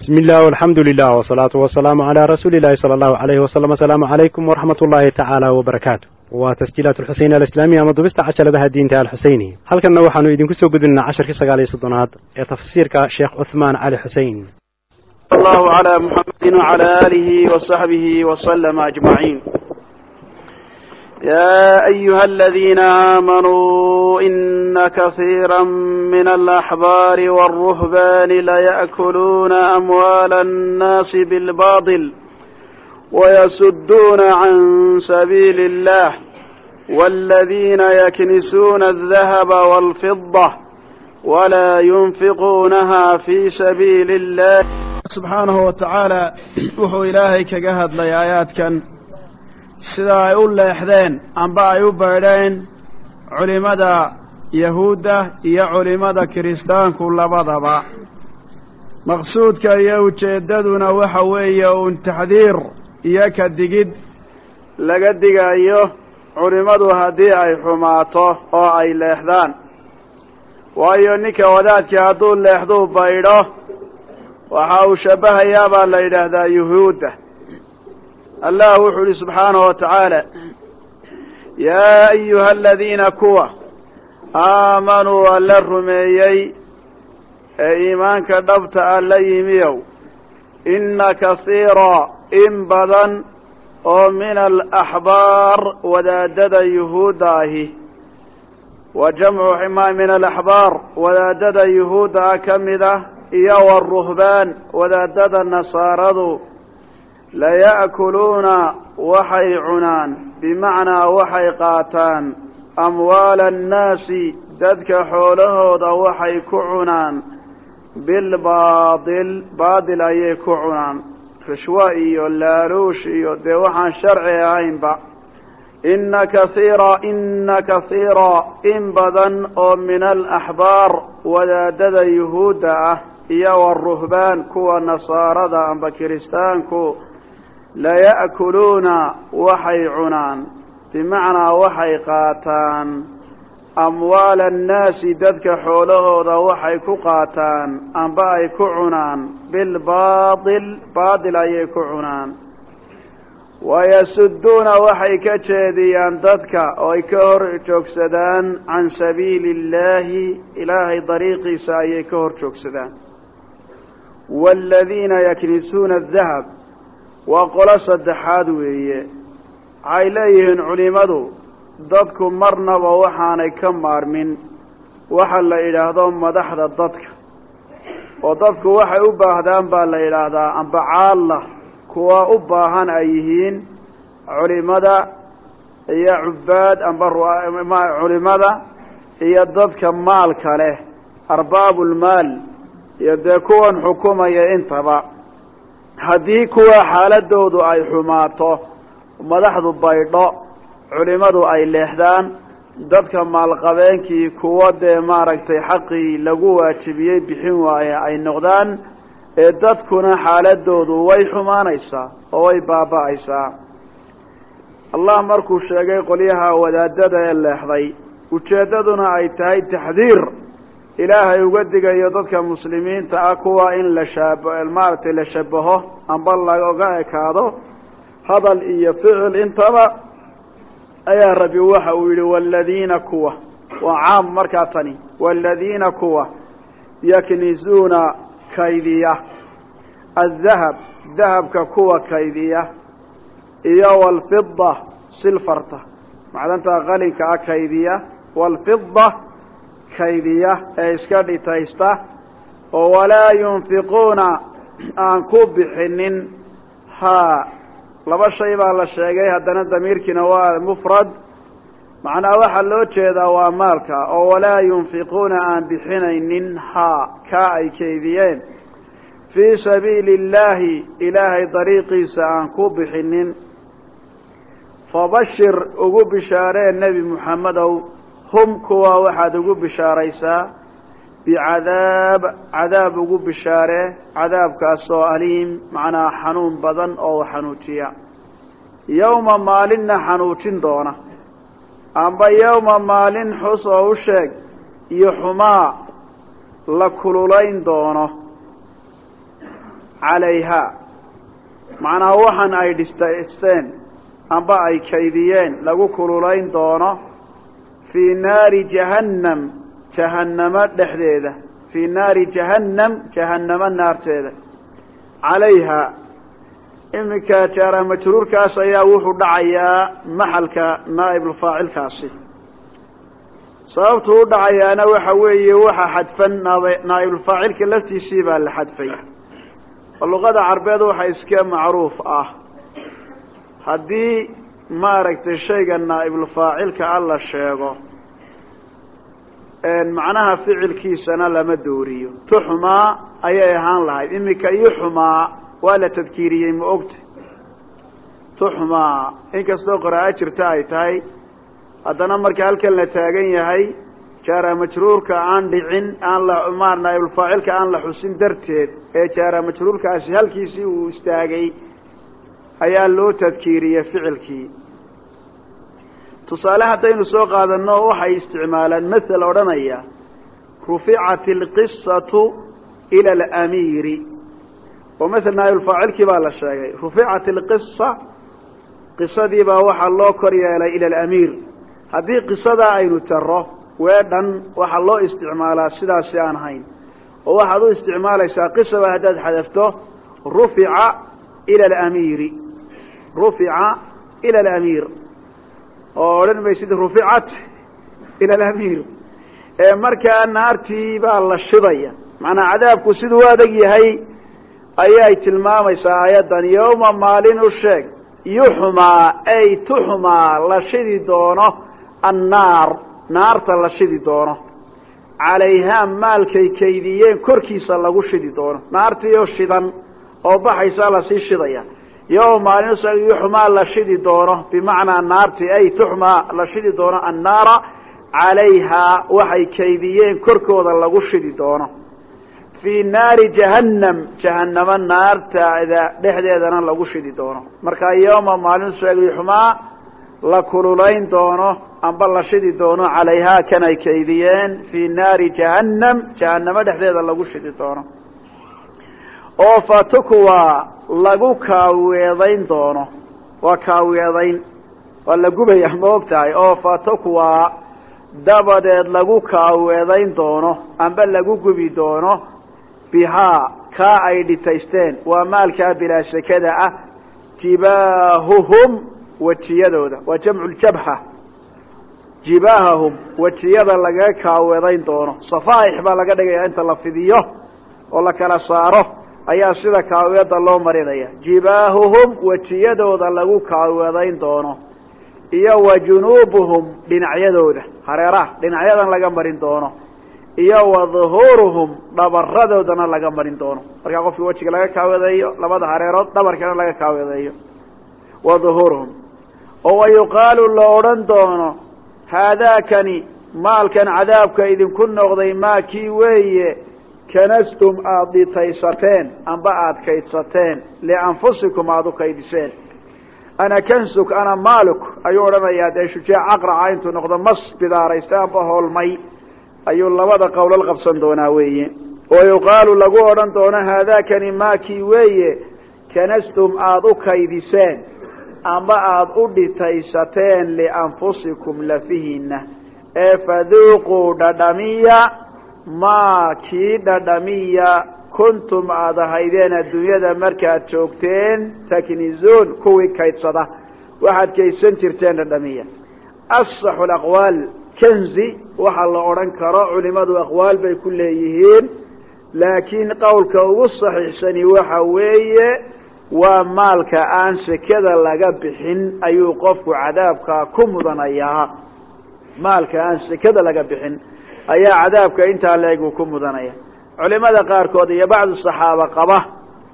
bismi illah alxamdu lilah wsalaatu wasalaamu calaa rasuuli illahi sala allahu alayhi wasalam asalaamu calaykum waraxmat ullaahi tacaala wbarakaatu waa tasjiilaat alxuseyni alislaamiya ama dubista cajaladaha diinta alxuseyni halkanna waxaanu idinku soo gudbinaa casharkii sagaal iyo soddonaad ee tafsiirka sheekh cuthmaan cali xusein allahu calaa muxamedi wacala aalihi wasaxbihi waslama ajmaciin يا أيها الذين آمنوا إن كثيرا من الأحبار والرهبان ليأكلون أموال الناس بالباطل ويسدون عن سبيل الله والذين يكنسون الذهب والفضة ولا ينفقونها في سبيل الله سبحانه وتعالى وحو إلهي كجهد لي آيات كان sida ay u leexdeen amba ay u baydheen culimmada yahuudda iyo culimmada kiristaanku labadaba. Maqsuudka iyo ujeeddaduna waxa weeye uun taxdiir iyo ka digid laga digayo culimmadu haddii ay xumaato oo ay leexdaan. Waayo ninka wadaadkii hadduu leexduu baydho waxa uu shabbahayaa baa la yidhaahdaa yuhuudda allah wuxuu yihi subxaanahu wa tacaala yaa ayuha aladiina kuwa aamanuu alla rumeeyey ee iimaanka dhabta a la yimiyow. Inna kasiira in badan oo min alaxbaar wadaadada yuhuudda ahi wa jamcu ma min alaxbaar wadaadada yuhuudda ah ka mid ah iyo waruhbaan wadaadada nasaaradu laya'kuluuna waxay cunaan bimacnaa waxay qaataan amwaala annaasi dadka xoolahooda waxay ku cunaan bilbaadil baadil ayay ku cunaan rishwa iyo laaluush iyo dee waxaan sharci ahaynba ina kaiira ina kasiira in badan oo min alaxbaar wadaadada yuhuudda ah iyo waruhbaan kuwa nasaarada amba kiristaanku laya'kuluuna waxay cunaan. Bimacnaa waxay qaataan. Amwaala annaasi dadka xoolahooda waxay ku qaataan. Amba ay ku cunaan. Bilbaadil baadil ayay ku cunaan. Wayasuduuna waxay ka jeediyaan dadka oo ay ka hor joogsadaan can sabiili illaahi ilaahay dariiqiisa ayay ka hor joogsadaan. Waaladiina yaknisuuna adahab waa qolo saddexaad weeye. Waxay leeyihiin culimmadu dadku marnaba waxaanay ka maarmin. Waxa la yidhaahdo madaxda dadka. Oo dadku waxay u baahdaan baa la yidhaahdaa amba caalla. Kuwa u baahan ay yihiin culimada iyo cubaad amba culimada iyo dadka maalka leh arbaabulmaal iyo dee kuwan xukumaya intaba haddii kuwa xaaladoodu ay xumaato madaxdu baydho culimadu ay leexdaan dadka maalqabeenkii kuwa dee maaragtay xaqii lagu waajibiyey bixin waaye ay noqdaan ee dadkuna xaaladoodu way xumaanaysaa oo way baaba'aysaa. Allah markuu sheegay qolyaha wadaadada ee leexday ujeeddaduna ay tahay taxdiir ilaahay uga digayo dadka muslimiinta ah kuwa in la shaab maaragtay la shabaho amba laga ekaado hadal iyo ficil intaba ayaa rabbi waxa uu yidhi waaladiina kuwa. Waa caam markaa tani waaladiina kuwa yaknisuuna kaydiya. Adahab dahabka kuwa kaydiya iyo waalfida silfarta. Macdanta qalinka ah kaydiya waalfida kaydiya ee iska dhitaysta oo walaa yunfiquuna aan ku bixinin. Haa laba shay baa la sheegay haddana damiirkiina waa mufrad. Macnaa waxaa loo jeedaa waa maalka oo walaa yunfiquuna aan bixinaynin. Haa kaa ay kaydiyeen. Fii sabiili illaahi ilaahay dariiqiisa aan ku bixinin. Fabashir ugu bishaaree nebi muxamedow hum kuwa waxaad ugu bishaaraysaa bicadaab cadaab ugu bishaaree cadaabkaasoo aliim macnaa xanuun badan oo xanuujiya. Yowma maalinna xanuujin doona. Amba yowma maalin xus oo u sheeg iyo xumaa la kululayn doono calayhaa macnaha waxaan ay dhisteen amba ay kaydiyeen lagu kululayn doono fii naari jahannam jahannamo dhexdeeda. Fii naari jahannam jahannamo naarteeda. Calayhaa iminka jaara majruurkaas ayaa wuxuu dhacayaa maxalka naa'ibulfaacilkaasi sababtu u dhacayaana waxa weeye waxa xadfan naa'ibulfaacilka laftiisii baa la xadfay. Oo luqada carbeed waxa iska macruuf ah. Haddii maaragtay shayga naa'ibulfaacilka a la sheego macnaha ficilkiisana lama dooriyo. Tuxmaa ayay ahaan lahayd. Iminka yuxmaa waa la tadkiiriyey ma ogta tuxmaa inkastoo qiraa'o jirta ay tahay. Haddana marka halkan la taagan yahay jaara majruurka aan dhicin aan la ma naa'ibulfaacilka aan la xusin darteed ee jaara majruurkaasi halkiisii uu istaagay ayaa loo tadkiiriyey ficilkii tusaale haddaynu soo qaadano waxay isticmaalaan mael odhanaya ruficat alqisatu ila alamiiri. Oo mael naayulfaacilkii baa la sheegay ruficat alqisa qisadii baa waxaa loo kor yeelay ila alamiir. Haddii qisadaa aynu jaro weedhan waxaa loo isticmaalaa sidaasi aan ahayn oo waxaad u isticmaalaysaa qisaba haddaad xadafto rufica ila alamiiri. Rufica ila alamiir oo odhan maysid ruficat ila alamiir ee markaa naartii baa la shidaya macnaa cadaabku siduu adag yahay ayay tilmaamaysaa aayaddan. Yowma maalin u sheeg yuxmaa ay tuxmaa la shidi doono annaar. Naarta la shidi doono. Calayhaa maalkay kaydiyeen korkiisa lagu shidi doono. Naartii oo shidan oo baxaysaa la sii shidaya yowma maalin yuxmaa la shidi doono bimacnaa naartii ay tuxmaa la shidi doono annaara calayhaa waxay kaydiyeen korkooda lagu shidi doono fii naari jahannam jahannamo naartaada dhexdeedana lagu shidi doono markaa yowma maalin xumaa la kululayn doono amba la shidi doono calayhaa kan ay kaydiyeen fii naari jahannam jahannamo dhexdeeda lagu shidi doono oo fatukwa lagu kaaweedayn doono. Waa kaaweedayn waa la gubaya ma og tahay oo fatukwa dabadeed lagu kaaweedayn doono amba lagu gubi doono bihaa kaa ay dhitaysteen. Waa maalkaa bilaa sekada ah jibaahuhum wejiyadooda waa jamcu ljabha jibaahahum wejiyada lagaga kaaweedayn doono. Safaaix baa laga dhigaya inta la fidiyo oo la kala saaro ayaa sida kaaweeda loo marinaya. Jibaahuhum wejiyadooda lagu kaaweedayn doono. Iyo wa junuubuhum dhinacyadooda. Hareeraha dhinacyadan laga marin doono. Iyo wa duhuuruhum dhabaradoodana laga marin doono. Markaa qofkii wejiga laga kaawadeeyo labada hareerood dhabarkana laga kaawadeeyo wa duhuuruhum. Oo wa yuqaalu la odhan doono haadaakani maalkan cadaabka idinku noqday maa kii weeye kanastum aada dhitaysateen amba aada kaydsateen lianfusikum aada u kaydiseen ana kansuk ana maaluk ayuu odhanayaa dee shujaac aqraca intuu noqdo mas bidaaraysta amba hoolmay ayuu labada qowlal qabsan doonaa weeye oo yuqaalu lagu odhan doono haadaakani maakii weeye kanastum aada u kaydiseen amba aada u dhitaysateen lianfusikum lafihiina ee faduuquu dhadhamiya maa kii dhadhamiya kuntum aada ahaydeen adduunyada markaad joogteen taknizuun kuwii kaydsada. Waxaad kaydsan jirteen dhadhamiya. Asaxu aqwaal kenzi waxa la odhan karo culimadu aqwaal bay ku leeyihiin. Laakiin qowlka ugu saxiixsani waxa weeye waa maalka aan sekada laga bixin ayuu qofku cadaabkaa ku mudanayaa. Maalka aan sekada laga bixin ayaa cadaabka intaa leeg uu ku mudanaya. Culimada qaarkood iyo bacdu saxaaba qaba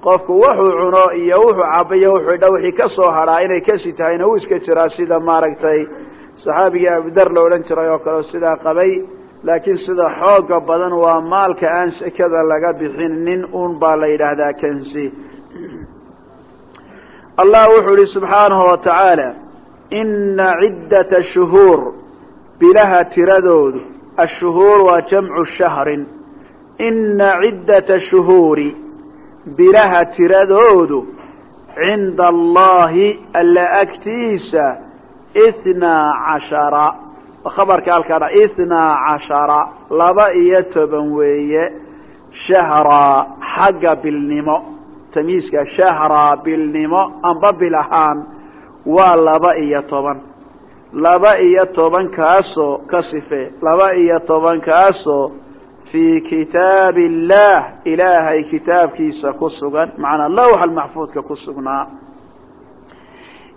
qofku wuxuu cuno iyo wuxuu cabayo wuxuu dha wixii ka soo hadhaa inay kasi tahayna wuu iska jiraa sida maaragtay saxaabigii abudar la odhan jiray oo kale sidaa qabay. Laakiin sida xooga badan waa maalka aan sekada laga bixin nin un baa la yidhaahdaa kansi allah wuxuu ihi subxaanahu wa tacaala ina ciddata shuhuur bilaha tiradoodu ashuhuur waa jamcu shahrin ina ciddata shuhuuri bilaha tiradoodu cinda allahi alla agtiisa ithnaa cashara khabarka halkaadha ithnaa cashara laba iyo toban weeye shahraa xagga bilnimo tamyiiska shahraa bilnimo amba bil ahaan waa laba iyo toban laba iyo tobankaasoo ka sife laba iyo tobankaasoo fii kitaabi illaah ilaahay kitaabkiisa ku sugan macnaa lawxa maxfuudka ku sugnaa.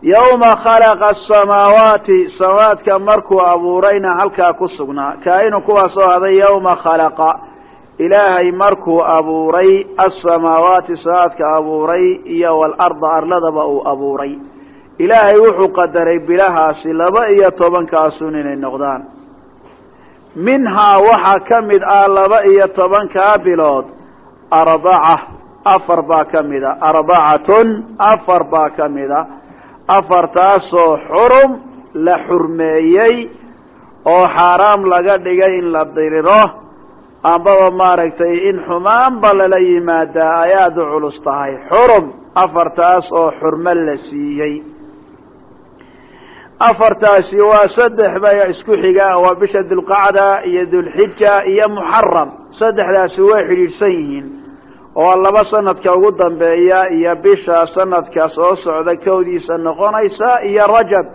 Yowma khalaqa asamaawaati samaadka markuu abuurayna halkaa ku sugnaa. Kaa-inu kuwaasoo haday yowma khalaqa. Ilaahay markuu abuuray asamaawaati samaadka abuuray iyo walarda arladaba uu abuuray ilaahay wuxuu qadaray bilahaasi laba iyo tobankaasun inay noqdaan. Minhaa waxaa ka mid ah laba iyo tobankaa bilood arbaca afar baa ka mid a arbacatun afar baa ka mid a. Afartaasoo xurum la xurmeeyey oo xaaraam laga dhigay in la diriro ambaba maaragtay in xumaanba lala yimaadaa ay aada u culus tahay. Xurum afartaas oo xurmo la siiyey afartaasi waa saddex bay isku xigaan. Waa bisha dulqacda iyo dulxija iyo muxaram saddexdaasi way xidhiidhsan yihiin. Oo laba sanadka ugu dambeeya iyo bisha sanadka soo socda kowdiisa noqonaysa iyo rajab.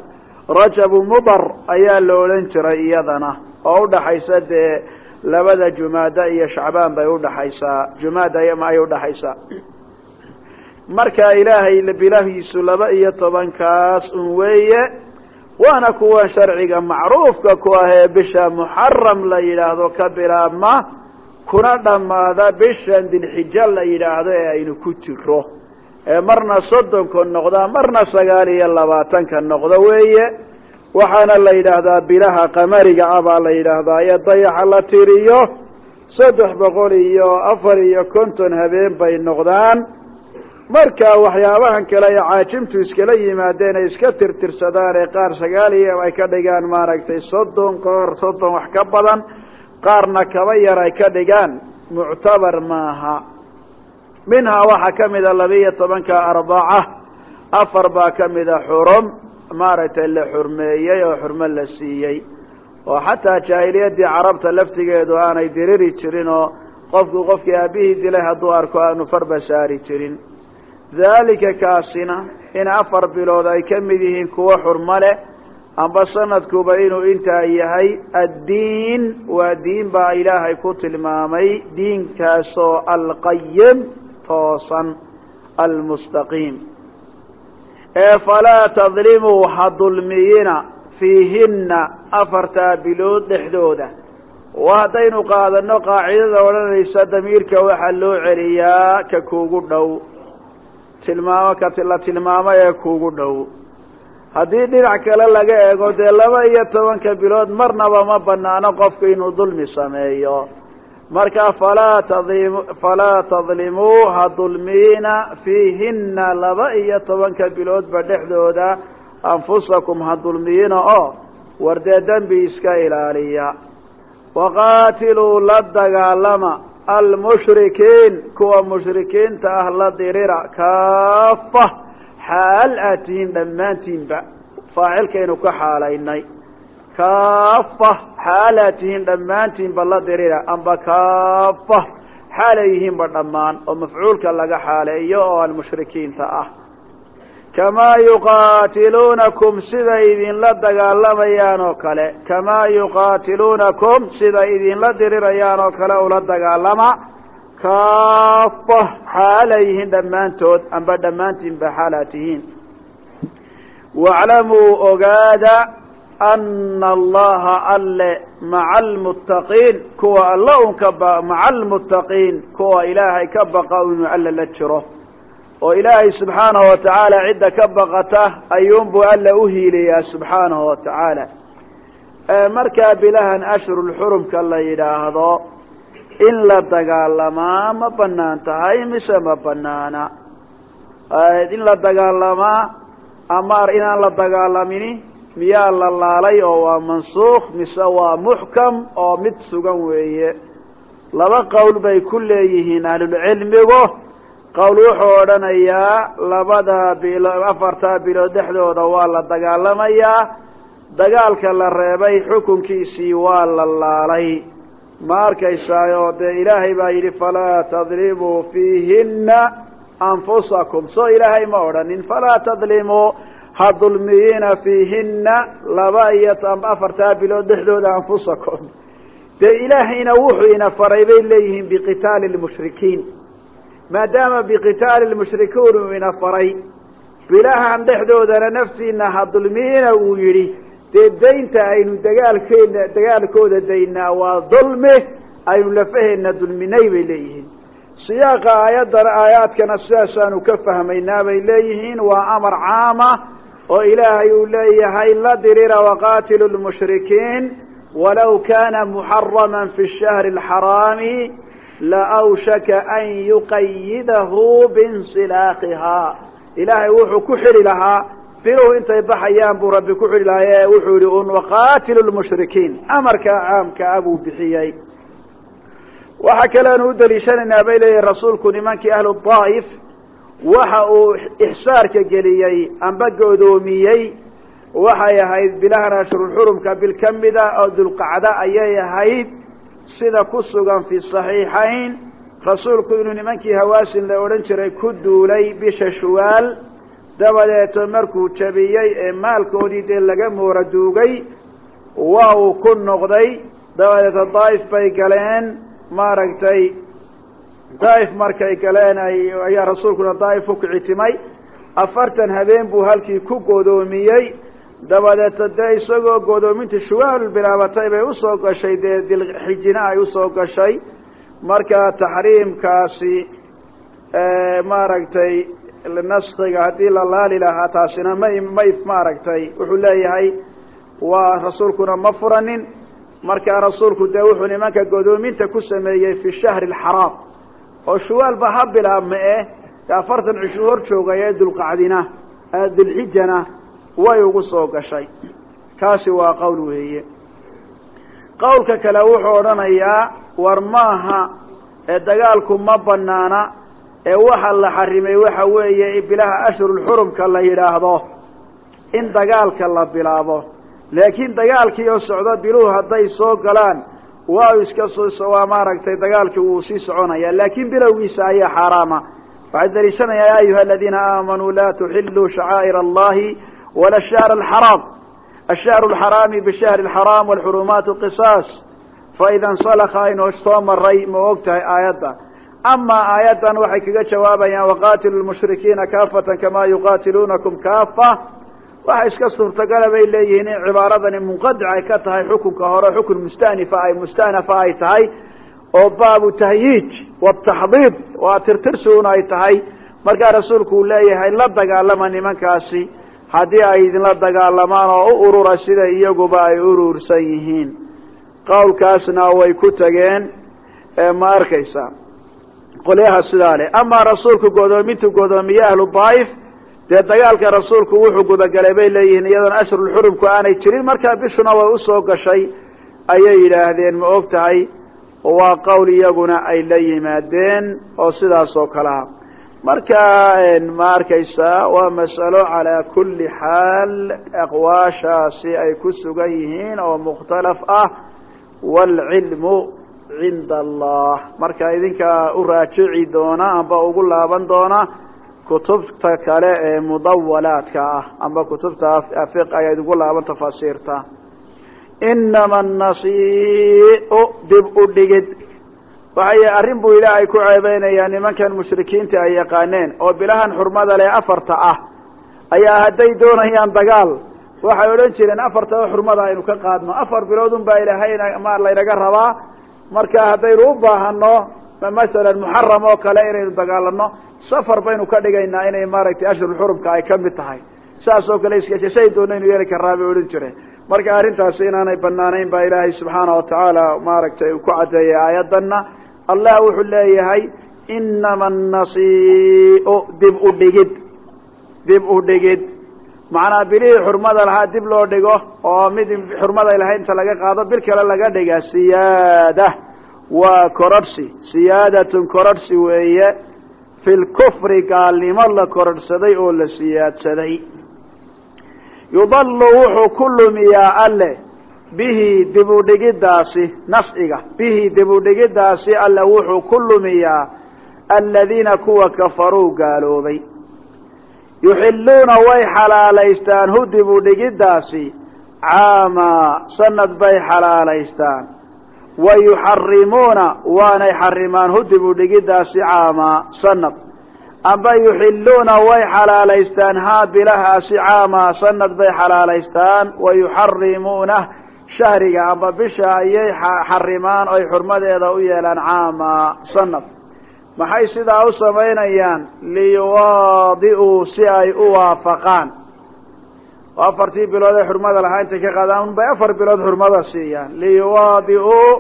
Rajabu mudar ayaa la odhan jiray iyadana oo udhaxaysa dee labada jumaada iyo shacbaan bay udhaxaysaa jumaada ay udhaxaysaa marka ilaahay bilahiisu laba iyo tobankaas un weeye waana kuwa sharciga macruufka ku ahee bisha muxaram la yidhaahdo ka bilaabma kuna dhammaada bishan dilxijo la yidhaahdo ee aynu ku jiro. Ee marna soddonka noqda marna sagaal iyo labaatanka noqdo weeye. Waxaana la yidhaahdaa bilaha qamariga ah baa la yidhaahdaa ee dayaxa la tiriyo. Saddex boqol iyo afar iyo konton habeen bay noqdaan marka waxyaabahan kale ee caajimtu iskala yimaadeen ay iska tirtirsadaan ee qaar sagaal iyo ay ka dhigaan maaragtay soddon qaar soddon wax ka badan qaarna kaba yar ay ka dhigaan. Muctabar maaha. Minhaa waxaa ka mida labiiyo tobanka arbaca afar baa ka mida xurum maaragtay la xurmeeyey oo xurmo la siiyey. Oo xataa jaahiliyaddii carabta laftigeedu aanay diriri jirin oo qofku qofkii aabihii dilay hadduu arko aanu farba saari jirin daalika kaasina in afar bilood ay ka mid yihiin kuwo xurmo leh amba sanadkuba inuu intaa yahay addiin waa diin baa ilaahay ku tilmaamay diinkaasoo alqayim toosan almustaqiim. Ee falaa tadlimuu ha dulmiyina fiihinna afartaa bilood dhexdooda. Wa haddaynu qaadano qaacidada odhanaysa damiirka waxaa loo celiyaa ka kuugu dhow tilmaamo ka la tilmaamo ee kuugu dhow. Haddii dhinac kale laga eego dee laba iyo tobanka bilood marnaba ma banaano qofku inuu dulmi sameeyo. Marka falaa tadlim falaa tadlimuu fiihinna laba iyo tobanka biloodba dhexdooda anfusakum ha dulmiina oo war dee dembi iska ilaaliya. Waqaatiluu la dagaalama almushrikiin kuwa mushrikiinta ah la dirira kaafa xaal aad tihiin dhammaantiinba faacilkaynu ka xaalaynay. Kaafa xaal aad dhammaantiinba la dirira amba kaafa xaalay yihiinba dhammaan oo mafcuulka laga xaaleeyo oo almushrikiinta ah kamaa yuqaatiluunakum siday idinla dagaalamayaan oo kale kamaa yuqaatiluunakum siday idinla dirirayaan oo kale ula dagaalama kaafa xaalay yihiin dhammaantood amba dhammaantiinba xaalaad tihiin waaclamuu ogaada ana allaha alle maca almuttaqiin kuwa alla un ka ba maca almuttaqiin kuwa ilaahay ka baqa inuu alla la jiro oo ilaahay subxaanahu watacaala cidda ka baqata ayuunbuu alla uhiiliyaa subxaanahu watacaala markaa bilahan ashhurulxurumka la yidhaahdo in la dagaalamaa ma bannaan tahay mise ma banaana in la dagaalamaa ama inaan la dagaalamini miyaa la laalay oo waa mansuukh mise waa muxkam oo mid sugan weeye? Laba qowl bay ku leeyihiin ahlulcilmigu qowl wuxuu odhanayaa labada bilo afartaa bilood dhexdooda waa la dagaalamayaa dagaalka la reebay xukunkiisii waa la laalay. Ma arkaysaayoo dee ilaahay baa yidhi falaa tadlimuu fiihina anfusakum. Soo ilaahay ma odhanin falaa tadlimuu ha dulmiyiina fiihina laba iyo afartaa bilood dhexdooda anfusakum. Dee ilaahayna wuxuu ina faray bay leeyihiin biqitaali lmushrikiin maadaama biqitaali lmushrikiin uu ina faray. Bilahan dhexdoodana naftiina ha dulmiyiina uu yidhi. Dee daynta aynu dagaalkeena dagaalkooda daynaa waa dulmi aynu lafaheena dulminay bay leeyihiin. Siyaaqa aayaddana aayaadkana sidaasaanu ka fahmaynaa bay leeyihiin. Waa amar caama oo ilaahay uu leeyahay la dirira waqatilu lmushrikiin walaw kana muxarama fi shahri alxaraami laawshaka an yuqayidahu binsilaaqihaa ilaahay wuxuu ku xidhi lahaa biluhu intay baxayaan buu rabbi ku xidhi lahaa wuxuu yihi un waqatilu lmushrikiin amarkaa caamka ah buu bixiyey waxaa kaleanu u daliishanaynaa bay leeyihiin rasuulku nimankii ahlu daa'if waxa uu ixsaarka geliyey amba godoomiyey waxay ahayd bilahan ashhurulxurumka bil ka mida oo dulqacda ayay ahayd sida ku sugan fi saxiixayn rasuulku inuu nimankii hawaasin la odhan jiray ku duulay bisha shuwaal dabadeeto markuu jabiyey ee maalkoodii dee laga moora duugay waa uu ku noqday dabadeeto daa'if bay galeen maaragtay daa'if markay galeen ay ayaa rasuulkuna daa'if u kicitimay afartan habeen buu halkii ku godoomiyey dabadeeto dee isagoo godoominta shuwaal bilaabatay bay u soo gashay dee dilxijina ay u soo gashay. Marka taxriimkaasi maaragtay naskiga haddii la laali lahaa taasina may may maaragtay wuxuu leeyahay waa rasuulkuna ma furanin. Markaa rasuulku dee wuxuu nimanka godoominta ku sameeyey fi shahri alxaraam oo shuwaalba ha bilaabma eh afartan cishu hor joogay ee dulqacdina dulxijana way ugu soo gashay. Kaasi waa qowl weeye. Qowlka kale wuxuu odhanayaa war maaha ee dagaalku ma banaana ee waxa la xarimay waxa weeye bilaha ashhurulxurumka la yidhaahdo in dagaalka la bilaabo. Laakiin dagaalkii oo socdo biluhu hadday soo galaan waa iska waa maaragtay dagaalkii wuu sii soconaya laakiin bilowgiisa ayaa xaaraama. Waxay daliishanaya ya ayuha aladiina aamanuu la tuxiluu shacaa'ir allahi shahr alxaraam ashahru alxaraami bishahri alxaraam walxurumaatu qisaas faida nsalaka aynu soo maray ma og tahay aayadda amaa aayaddan waxay kaga jawaabayaan waqatilu lmushrikiina kaafatan kama yuqatiluunakum kaafa waxa iska suurtagala bay leeyihiin in cibaaradani munqadic ay ka tahay xukunka hore xukun mustanifa ay mustanafa ay tahay oo baabu tahyiij wataxdiid waa tirtirsuun ay tahay markaa rasuulku uu leeyahay la dagaalama nimankaasi haddii ay idinla dagaalamaan oo u urura sida iyaguba ay urursan yihiin qowlkaasna way ku tageen ma arkaysa. Qolyaha sidaa leh amaa rasuulku godoomintu godoomiye ahlu daa'if dee dagaalka rasuulku wuxuu gudagalay bay leeyihiin iyadoona ashhurulxurumku aanay jirin markaa bishuna way u soo gashay. Ayay yidhaahdeen ma og tahay waa qowl iyaguna ay la yimaadeen oo sidaas oo kalea marka ma arkaysaa waa mas'alo calaa kulli xaal aqwaashaasi ay ku sugan yihiin oo mukhtalaf ah waalcilmu cinda allah. Marka idinkaa u raajici doona amba ugu laaban doona kutubta kale ee mudawalaadka ah amba kutubta fiq ayaad ugu laaban tafaasiirta inama anasiiu dib u dhigid waxay arrin buu ilaahay ku ceebeynayaa nimankan mushrikiinta ay yaqaaneen oo bilahan xurmada leh afarta ah. Ayaa hadday doonayaan dagaal. Waxay odhan jireen afartaba xurmada aynu ka qaadno. Afar biloodun baa ilaahay ma laynaga rabaa. Marka haddaynu u baahano masalan muxaram oo kale inaynu dagaalano safar baynu ka dhigaynaa inay maaragtay ashhurulxurumka ay ka mid tahay. Saas oo kale iskashay doonaynu yeeli karaa bay odhan jireen marka arrintaasi inaanay banaanayn baa ilaahay subxaana watacaala maaragtay ku caddeeyay aayadana allah wuxuu leeyahay inama anasiiu dib u dhigid. Dib u dhigid. Macnaa bilihii xurmada lahaa dib loo dhigo oo mid xurmada lahay inta laga qaado bil kale laga dhiga siyaada. Waa kororhsi siyaadatun kororhsi weeye. Fi lkufri gaalnimo la kororhsaday oo la siyaadsaday yudallu wuxuu ku lumiyaa alle bihi dibudhigiddaasi nafciga. Bihi dibudhigiddaasi alle wuxuu ku lumiyaa aladiina kuwa kafaruu gaaloobay. Yuxilluuna way xalaalaystaan hu dibudhigiddaasi caamaa sanad bay xalaalaystaan. Wa yuxarimuuna waanay xarimaan hu dibudhigiddaasi caamaa sanad amba yuxilluuna way xalaalaystaan. Haa bilahaasi caamaa sanad bay xalaalaystaan. Wa yuxarimuuna shahriga amba bisha ayay xarimaan oy xurmadeeda u yeelaan caamaa sanad maxay sidaa u samaynayaan? Liyuwaadi'uu si ay u waafaqaan. Oo afartii bilood ee xurmada lahaa intay ka qaadaan bay afar bilood xurmada siiyaan. Liyuwaadi'uu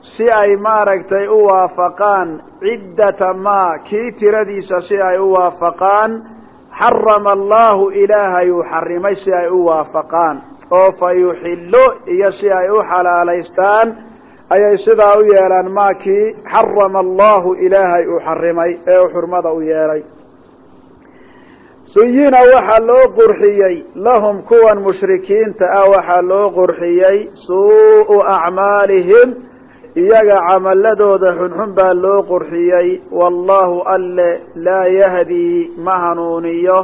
si ay maaragtay u waafaqaan ciddata maa kii tiradiisa si ay u waafaqaan xarama allahu ilaahay uu xarimay si ay u waafaqaan oo fa yuxillu iyo si ay u xalaalaystaan ayay sidaa u yeelaan maakii xarama allahu ilaahay uu xarimay ee uu xurmada u yeelay. Suyina waxaa loo qurxiyey lahum kuwan mushrikiinta ah waxaa loo qurxiyey suu'u acmaalihim iyaga camaladooda xunxun baa loo qurxiyey wallahu alle laa yahdii ma hanuuniyo.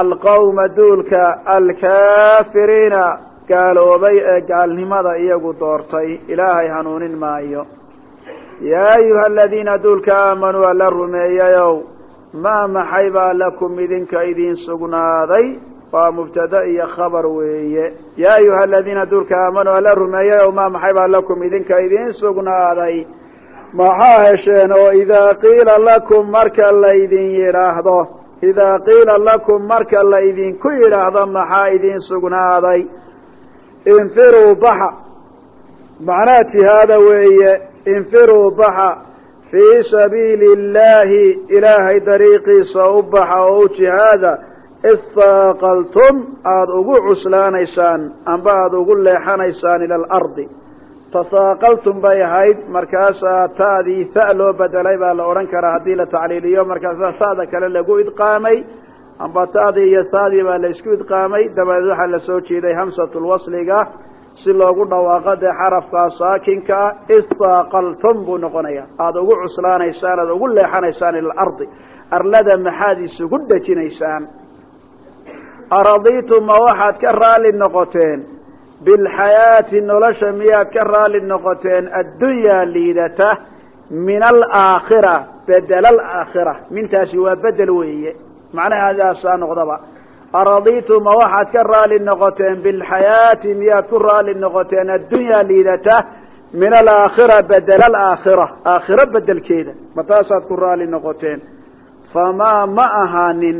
Alqawma duulka alkaafiriina gaaloobay ee gaalnimada iyagu doortay ilaahay hanuunin maayo. Yaa ayuha aladiina duulka aamanuu alla rumeeyayow maa maxay baa lakum idinka idin sugnaaday waa mubtada iyo khabar weeye. Yaa ayuha aladiina duulka aamanuu alla rumeeyayow maa maxay baa lakum idinka idin sugnaaday? Maxaa hesheen oo idaa qiila lakum marka laydin yidhaahdo? Idaa qiila lakum marka laydinku yidhaahdo maxaa idin sugnaaday? Infiruu baxa macnaha jihaada weeye infiruu baxa fii sabiili illaahi ilaahay dariiqiisa u baxa oo u jihaada istaaqaltum aada ugu cuslaanaysaan amba aada ugu leexanaysaan ila alardi tasaaqaltum bay ahayd markaasaa ta'dii ta loo bedelay baa la odhan karaa haddii la tacliiliyo markaasaa ta'da kale lagu idqaamay amba ta'dii iyo ta'dii baa la idqaamay dabadeed waxaa la soo jeeday hamsatulwasliga si loogu dhawaaqo dee xarafkaa saakinkaa istaaqaltum buu noqonaya aada ugu cuslaanaysaan aada ugu leexanaysaan ila alardi arlada maxaad isugu dhejinaysaan aradiitum ma waxaad ka raali noqoteen bilxayaati nolosha miyaad ka raali noqoteen addunyaa liidata min alaakhira bedel alaakhira mintaasi waa bedel weeye macnahaasaa noqdaba aradiitum ma waxaad ka raali noqoteen bilxayaati miyaad ku raali noqoteen addunyaa liidata min alaakhira bedel alaakhira aakhiro bedelkeeda ma taasaad ku raali noqoteen famaa ma ahaanin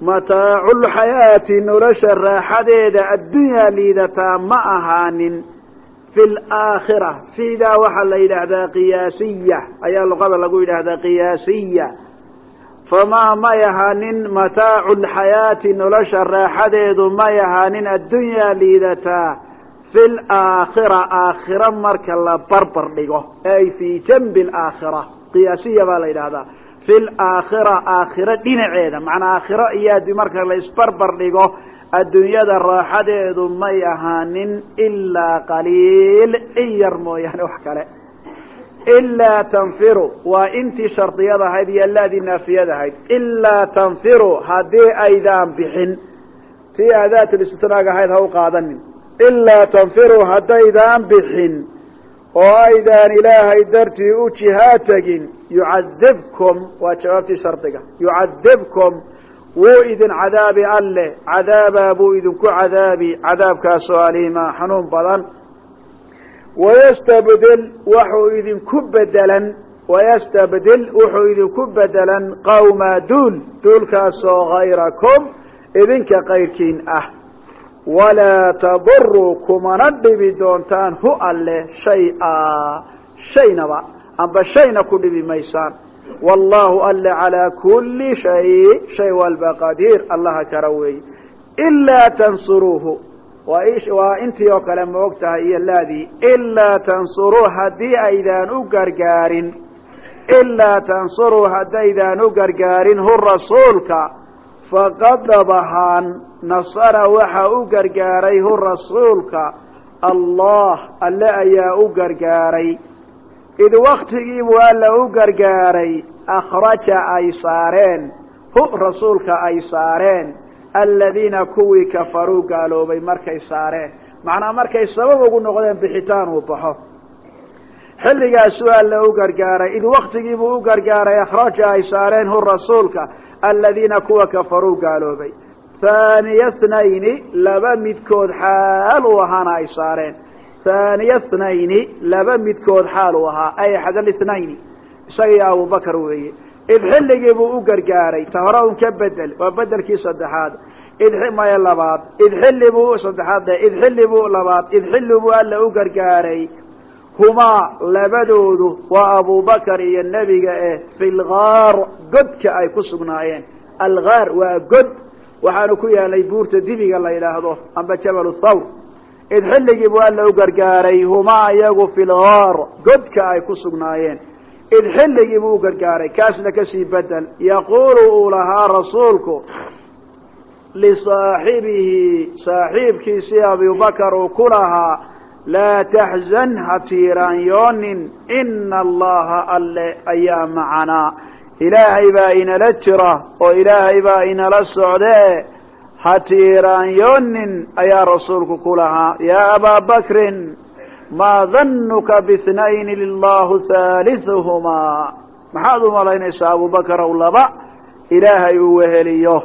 mataacu lxayaati nolosha raaxadeeda addunyaa liidataa ma ahaanin fi laakhira fiidaa waxaa la yidhaahdaa qiyaasiya ayaa luqada lagu yidhaahdaa qiyaasiya famaa may ahaanin mataacu lxayaati nolosha raaxadeedu may ahaanin addunyaa liidataa fi laakhira aakhira marka la barbar dhigo ay fii janbi alaakhira qiyaasiya baa la yidhahdaa fi laakhira aakhiro dhinaceeda. Macnaa aakhiro iyo marka la dhigo adduunyada raaxadeedu may ahaanin ilaa qaliil in yar mooyaane wax kale. Ilaa tanfiru waa intii shardiyada ahayd iyo laadii naafiyada ahayd. Ilaa tanfiru haddii aydaan bixin. Tii aadaatulistinag ahayd ha u qaadanin. Ilaa tanfiru haddaydaan bixin oo aydaan ilaahay dartii u jihaad tegin yucadibkum waa jawaabtii shardiga yucadibkum wuu idin cadaabi alleh cadaabaa buu idinku cadaabi cadaabkaasoo aliima xanuun badan. Wayastabdil waxuu idinku bedelan wayastabdil wuxuu idinku bedelan qawma duul duulkaasoo hayrakum idinka kayrkiin ah walaa taduruu kumana dhibi doontaan hu alle shay-a shaynaba amba shayna ku dhibi maysaan wallahu alle calaa kuli shay shay walba qadiir allaha kara weeye ilaa tansuruuhu waa intii oo kale ma og tahay iyo laadii ilaa tansuruu haddii aydaan u gargaarin ilaa tansuruu haddaydaan u gargaarin hu rasuulka faqad dabahaan nasara waxa u gargaaray hu rasuulka. Allah alle ayaa u gargaaray. Id waktigiibuu alla u gargaaray. Akhraja ay saareen. Hu rasuulka ay saareen. Aladiina kuwii kafaruu gaaloobay markay saareen. Macnaa markay sabab ugu noqdeen bixitaan uu baxo. Xilligaasuu alla u gargaaray. Id waktigiibuu u gargaaray. Akhraja ay saareen hu rasuulka. Aladiina kuwa kafaruu gaaloobay haaniya thnayni laba midkood xaal uu ahaana ay saareen. haaniya thnayni laba midkood xaal uu ahaa ay axad lithnayni isaga iyo abubakar weeye. Id xilligiibuu u gargaaray ta hore un ka bedel waa bedelkii saddexaad. Id maya labaad. Id xillibuu saddexaad id xillibuu labaad. Id xillibuu alla u gargaaray waxaanu ku yaalay buurta dibiga la yidhaahdo amba jabal thawr id xilligiibuu alla u gargaaray humaa iyagu fi godka ay ku sugnaayeen. Id xilligiibuu u gargaaray kaasna ka sii bedel yaquulu uu lahaa rasuulku lisaaxibihi saaxiibkiisii abubakar uu ku lahaa laa taxzan ha tiiraanyoonin ina allaha alle ayaa macanaa ilaahay baa inala jira oo ilaahay baa inala socdee ha tiiraanyoonin ayaa rasuulku ku lahaa yaa abaa bakrin maa danuka bihnayni lillahu haalihumaa maxaad u malaynaysaa abubakar ow laba? Ilaahay uu weheliyo.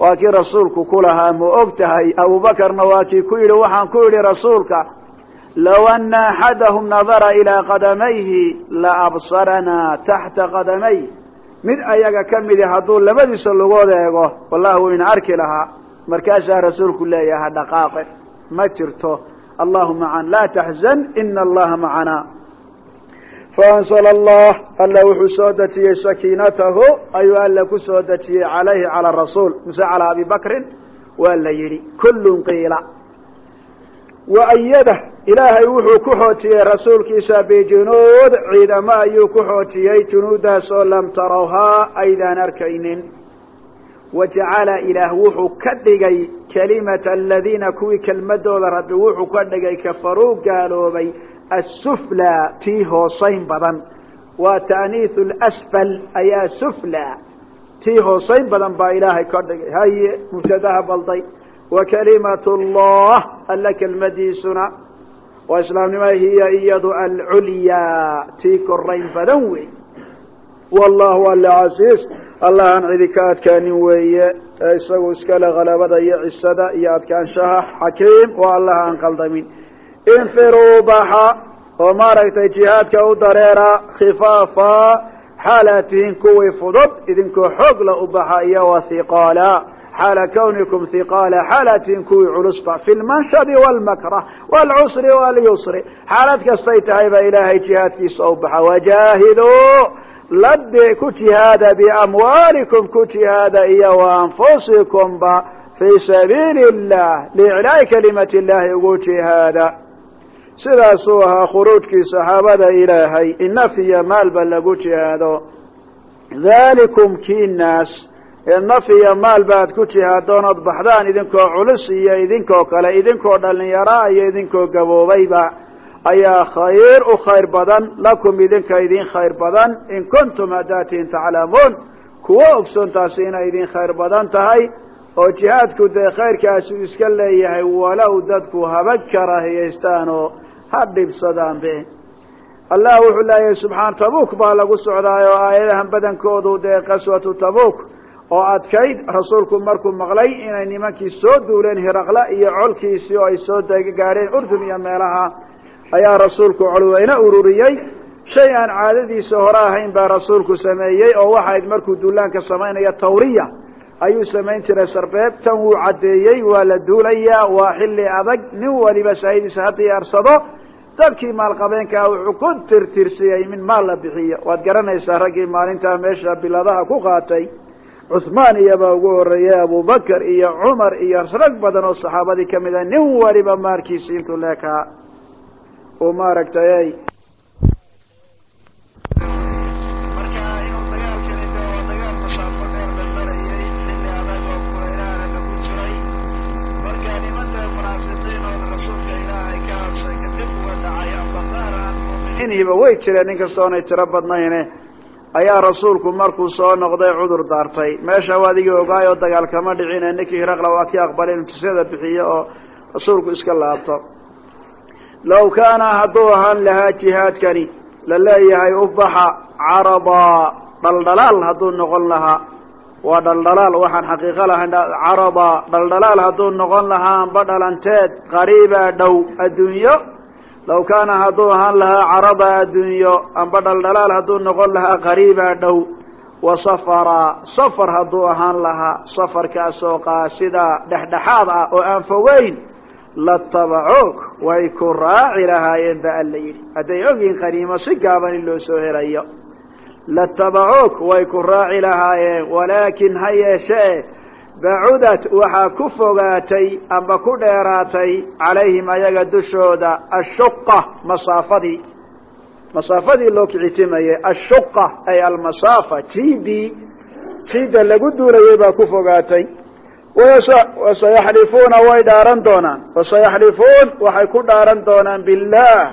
Waa kii rasuulku ku lahaa ma og tahay abubakarna waa kii ku yidhi waxaan ku yidhi rasuulka low ana axadahum nadara ilaa qadamayhi la taxta qadamay mid ayaga ka midi hadduu labadiisa lugood eego wallahi wayna arki lahaa markaasaa rasuulku leeyaha ha dhaqaaqe. Ma jirto. Allahu macan laa taxzan ina allaha macanaa faanzla allah alla wuxuu soo dejiyey sakiinatahu ayuu alla ku soo dejiyey calayhi cala rasuul mise calaa abi waa la yidhi kullun qiila. Wa ayada ilaahay wuxuu ku xoojiyey rasuulkiisa bijunuud. Ciidamo ayuu ku xoojiyey. Junuudaas oo lam tarawhaa aydaan arkaynin. Wa jacala ilaah wuxuu ka dhigay kelimata aladiina kuwii kelmadooda rabbi wuxuu ka dhigay kafaruu gaaloobay asufla tii hoosayn badan. Waa taaniihu lasfal ayaa sufla tii hoosayn badan baa ilaahay ka dhigay. Haye mubtadaha balday. Wa kalimatu llah alla kelmadiisuna waa islaamnima hiya iyadu alculyaa tii korayn badan wey wallahu alla casiis allahan cidi ka adkaanin weeye. Ee isagu iskale halabada iyo cisada iyo adkaanshaha. Xakiim oo allaha aan qaldamin infiruu baxa oo maaragtay jihaadka u dareera khifaafa xaalaad kuwii fudud idinkoo xoog la u baxa iyo wa hiqaala xaala kwnikum hiqaala xaalaad tihiin kuwii culusta fi lmanshabi wlmakrah wlcusri walyusri xaalad kastay tahay baa ilaahay jihaadkiisa u baxa wajaahiduu ladde ku jihaada biamwaalikum ku jihaada iyo waanfusikumba fii sabiili اllah liiclaa'i kalimati اllahi ugu jihaada sidaasuu ahaa khuruujkii saxaabada ilaahay in naf iyo maalba lagu jihaado dhalikum kii naas naf iyo maalba aad ku jihaadoon ood baxdaan idinkoo culus iyo idinkoo kale idinkoo dhallinyaraa iyo idinkoo gaboobayba ayaa khayr u khayr badan lakum idinka idin khayr badan in kuntum hadaatiin taclamuun. Kuwo ogsoon taasi inay idin khayr badan tahay oo jihaadku dee khayrkaasi iska leeyahay walow dadku haba karahiyaystaan oo ha dhibsadaanbe. Allah wuxuu leeyahay subxaan tabuk baa lagu socdaay oo aayadahan badankoodu dee qaswatu tabuk oo adkayd rasuulku markuu maqlay inay nimankii soo duuleen hiraqla iyo colkiisii oo ay soo gaadheen urdun iyo meelaha ayaa rasuulku colweyne ururiyey. Shay aan caadadiisa hore ahayn baa rasuulku sameeyey oo waxayd markuu duulaanka samaynaya tawriya ayuu samayn jiray sarbeeb. Tan wuu caddeeyey waa la duulayaa waa xilli adag nin waliba shaahidiisa ha diyaarsado dadkii maalqabeenkaa wuxuu ku tirtirsiyey min maal la bixiyo. Waad garanaysaa raggii maalintaa meesha biladaha ku qaatay cusmaan iyobaa ugu horreeya abubakr iyo cumar iyo rag badan oo saxaabadii ka mid ah nin waliba maarkiisi intuu leekaa uu maaragtay niba way jireen nin kastoonay tiro badnayne eh ayaa rasuulku markuu soo noqday cudur daartay. Meesha adigii ogaayoo dagaal kama dhicine ninkii hiraqla waa kii aqbalay inuu jisyada bixiyo oo rasuulku iska laabto. Low kaana hadduu ahaan lahaa jihaadkani la leeyahay ubaxa caradaa dhaldhalaal hadduu noqon lahaa. Waa dhaldhalaal waxaan xaqiiqo lahayn caradaa dhaldhalaal hadduu noqon lahaa amba dhalanteed qariibaa dhow adduunyo low kaana hadduu ahaan lahaa carada adduunyo amba dhaldhalaal hadduu noqon lahaa qariibaa dhow wa safara safar hadduu ahaan lahaa safarkaasoo qaasida dhexdhexaad ah oo aan fogeyn latabacoog way ku raaci lahaayeen ba alla yidhi hadday ogyihiin qaniimo si gaaban in loo soo helayo latabacoog way ku raaci lahaayeen walaakin ha bacudad waxaa ku fogaatay amba ku dheeraatay calayhim ayaga dushooda ashuqa masaafadii. Masaafadii loo kicitimayay ashuqa ay almasaafa jidii jida lagu duulayay baa ku fogaatay. Wasayaxlifuuna way dhaaran doonaan. Wasayaxlifuun waxay ku dhaaran doonaan billaah.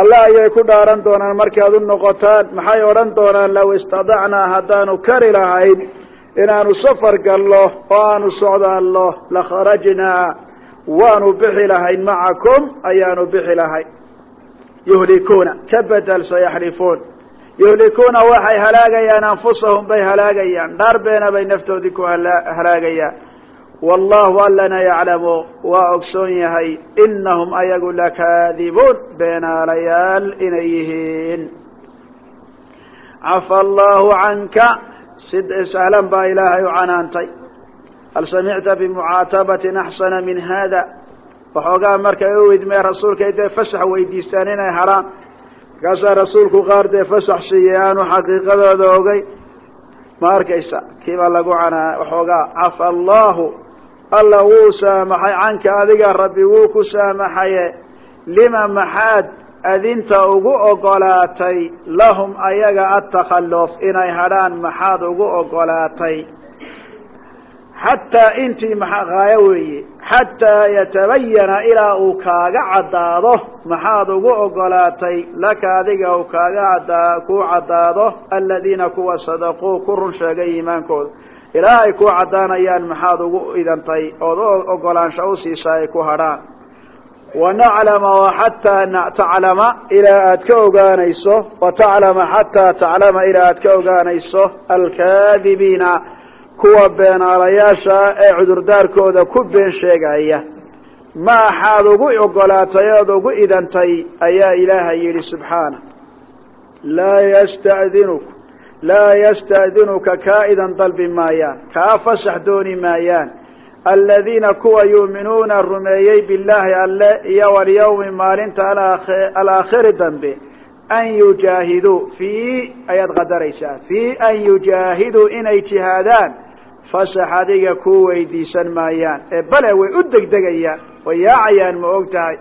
Allah ayay ku dhaaran doonaan markaad u noqotaan. Maxay odhan doonaan? Law istadacnaa haddaanu kari lahayn inaanu safar gallo oo aanu socdaallo lakharajnaa waanu bixi lahayn macakum ayaanu bixi lahayn yuhlikuuna ka bedel sayaxlifuun. Yuhlikuuna waxay halaagayaan anfusahum bay halaagayaan. Dhaar beena bay naftoodii ku halaagayaan. Wallahu allana yaclamu waa ogsoon yahay inahum ayagu lakaadibuun. Beenaalayaal inay yihiin. Cafa allahu canka si sahlan baa ilaahay u canaantay. Hal samicta bimucaatabatin axsana min hada waxoogaa markay u idmee rasuulkay dee fasax weydiistaan inay hadhaan markaasaa rasuulku qaar dee fasax siiyey aanu xaqiiqadooda ogey ma arkaysa kiibaa lagu canaa waxoogaa cafa allahu alla wuu saamaxay. Canka adiga rabbi wuu ku saamaxaye lima maxaad adinta ugu ogolaatay lahum ayaga atakhaluf inay hadhaan maxaad ugu ogolaatay. Xataa intii maa haayo weeye xataa yatabayana ilaa uu kaaga caddaado maxaad ugu ogolaatay laka adiga uu kaaga adaa kuu caddaado aladiina kuwa sadaquu ku run sheegay iimaankooda. Ilaa ay ku caddaanayaan maxaad ugu idantay ood u ogolaansha u siisa ay ku hadhaan wanaclama xataa taclama ilaa aad ka ogaanayso wataclama xataa taclama ilaa aad ka ogaanayso alkaadibiina kuwa beenaalayaasha ee cudurdaarkooda ku been sheegaya ma axaad ugu ogolaatay ood ugu idantay ayaa ilaahay yidhi subxaana laa ystadinuk laa yasta'dinuka kaa idan dalbi maayaan kaa fasax dooni maayaan aladiina kuwa yuuminuuna rumeeyey billaahi alle iyo walyawmi maalinta alaakhiri dambe an yujaahiduu fii ayaad qadaraysaa fii an yujaahiduu inay jihaadaan fasax adiga ku weydiisan maayaan ee bale way u degdegayaan way yaacayaan ma og tahay.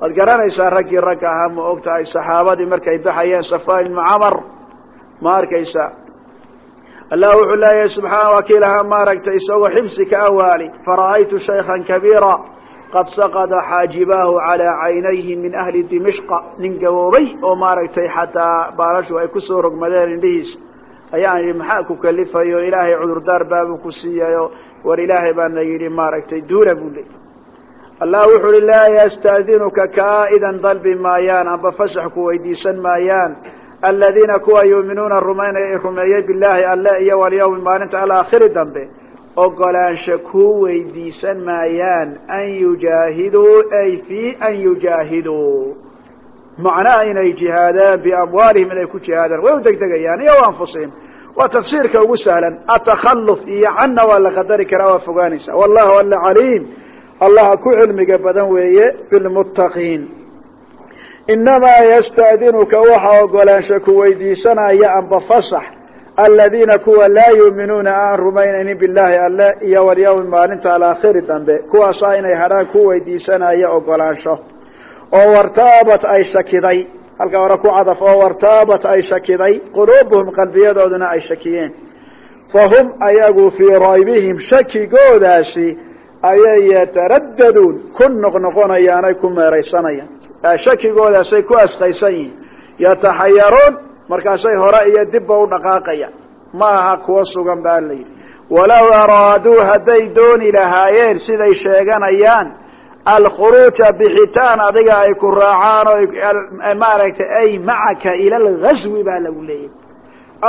Waad garanaysaa raggii ragga ahaa ma og tahay saxaabadii markay baxayeen safaan ibnu camar ma arkaysa allah wuxuu leeyahay subxaana wakiilaha maaragtay isagoo xibsi ka awaali. Fara'aytu shaykhan kabiira qad saqada xaajibaahu calaa caynayhi min ahli dimishqa. Nin gaboobay oo maaragtay xataa baalashu ay ku soo rogmadeen indhihiisa. Ayaan yidhi maxaa ku kalifayo? Ilaahay cudurdaar baabuu ku siiyayo. War ilaahay baana yidhi maaragtay duula buu leeyay allah wuxu uhi laa yasta'dinuka kaa idan dalbi maayaan amba fasax ku weydiisan maayaan aladiina kuwa yuuminuuna rumaynaya rumeeyey bilaahi alle iyo walyawmi maalinta alaakhiri dambe ogolaansha kuu weydiisan maayaan an yujaahiduu ay fi an yujaahiduu macnaha inay jihaadaan biamwaalihim inay ku jihaadaan. Way u degdegayaan iyo anfusihim. Waa tafsiirka ugu sahlan atakhalluf iyo canna waa la qadari karaa waa fogaanaysa. Wallahu alla caliim allaha ku cilmiga badan weeye bilmuttaqiin inamaa yasta'dinuka waxaa ogolaansha ku weydiisanaya amba fasax aladiina kuwa laa yuuminuuna aan rumaynaynin bilaahi alle iyo walyawmi maalinta alaakhiri dambe kuwaasaa inay hadhaan ku weydiisanaya ogolaansho oo wartaabat ay shakiday halka hore ku cadaf oo wartaabat ay shakiday quluubuhum qalbiyadooduna ay shakiyeen fahum ayagu fii raybihim shakigoodaasi ayay yataraddaduun ku noqnoqonayaanay ku meeraysanayaan shakigoodaasay ku asqaysan yihiin. Yataxayaruun markaasay hore iyo dibba u dhaqaaqaya. Ma aha kuwa sugan baa la yidhi. Walow araaduu hadday dooni lahaayeen siday sheeganayaan alkhuruuja bixitaan adiga ay ku raacaan oo maaragtay ay macaka ila alghaswi baa lagu leeyahy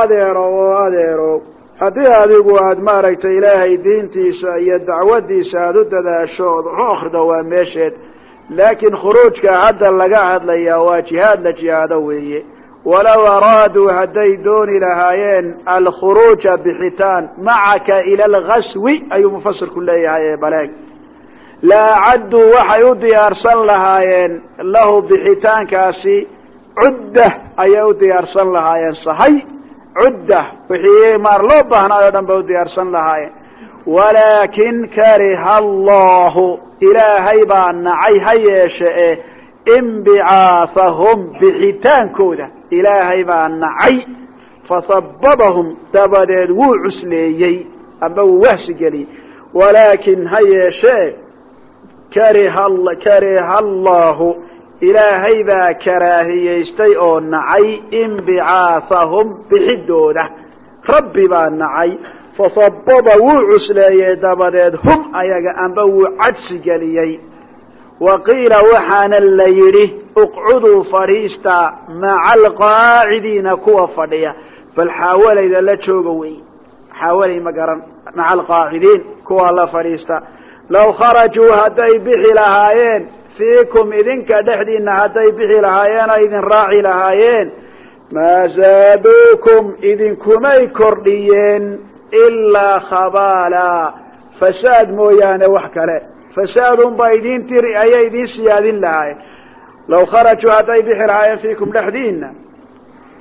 adeero oo adeero. Haddii adigu aad maaragtay ilaahay diintiisa iyo dacwadiisa aada u dadaasho ood waxu akrido waa meesheed laakiin khuruujka hadda laga hadlayaa waa jihaad la jihaado weeye. Walow araaduu hadday dooni lahaayeen alkhuruuja bixitaan macaka ila alghaswi ayuu mufasirku leeyahay ee baleeg. La acadduu waxay u diyaarsan lahaayeen lahu bixitaankaasi cudda ayay u diyaarsan lahaayeen sahay cudda. Wixii maar loo baahnaay o dhan bay u diyaarsan lahaayeen walaakin kariha allahu ilaahay baa nacay ha yeeshe e inbicaahahum bixitaankooda. Ilaahay baa nacay fasabadahum dabadeed wuu cusleeyey amba wuu wahsi geliyey. Walaakin ha yeeshee kariha allahu ilaahay baa karaahiyaystay oo nacay inbicaahahum bixidooda. Rabbi baa nacay fasabada wuu cusleeyey dabadeed hum ayaga amba wuu cadsi geliyey. Wa qiila waxaana la yidhi uqcuduu fadhiista maca alqaacidiina kuwa fadhiya. Bal xaawalayda la jooga wey. Xaawalay ma garan maca alqaacidiin kuwa la fadhiista. Law kharajuu hadday bixi lahaayeen fiikum idinka dhexdiina hadday bixi lahaayeen oo idin raaci lahaayeen. Maa zaaduukum idinkumay kordhiyeen ilaa khabaala fasaad mooyaane wax kale fasaadunba idin tiri ayay idin siyaadin lahaayeen law kharajuu hadday bixi lahaayeen fiikum dhexdiina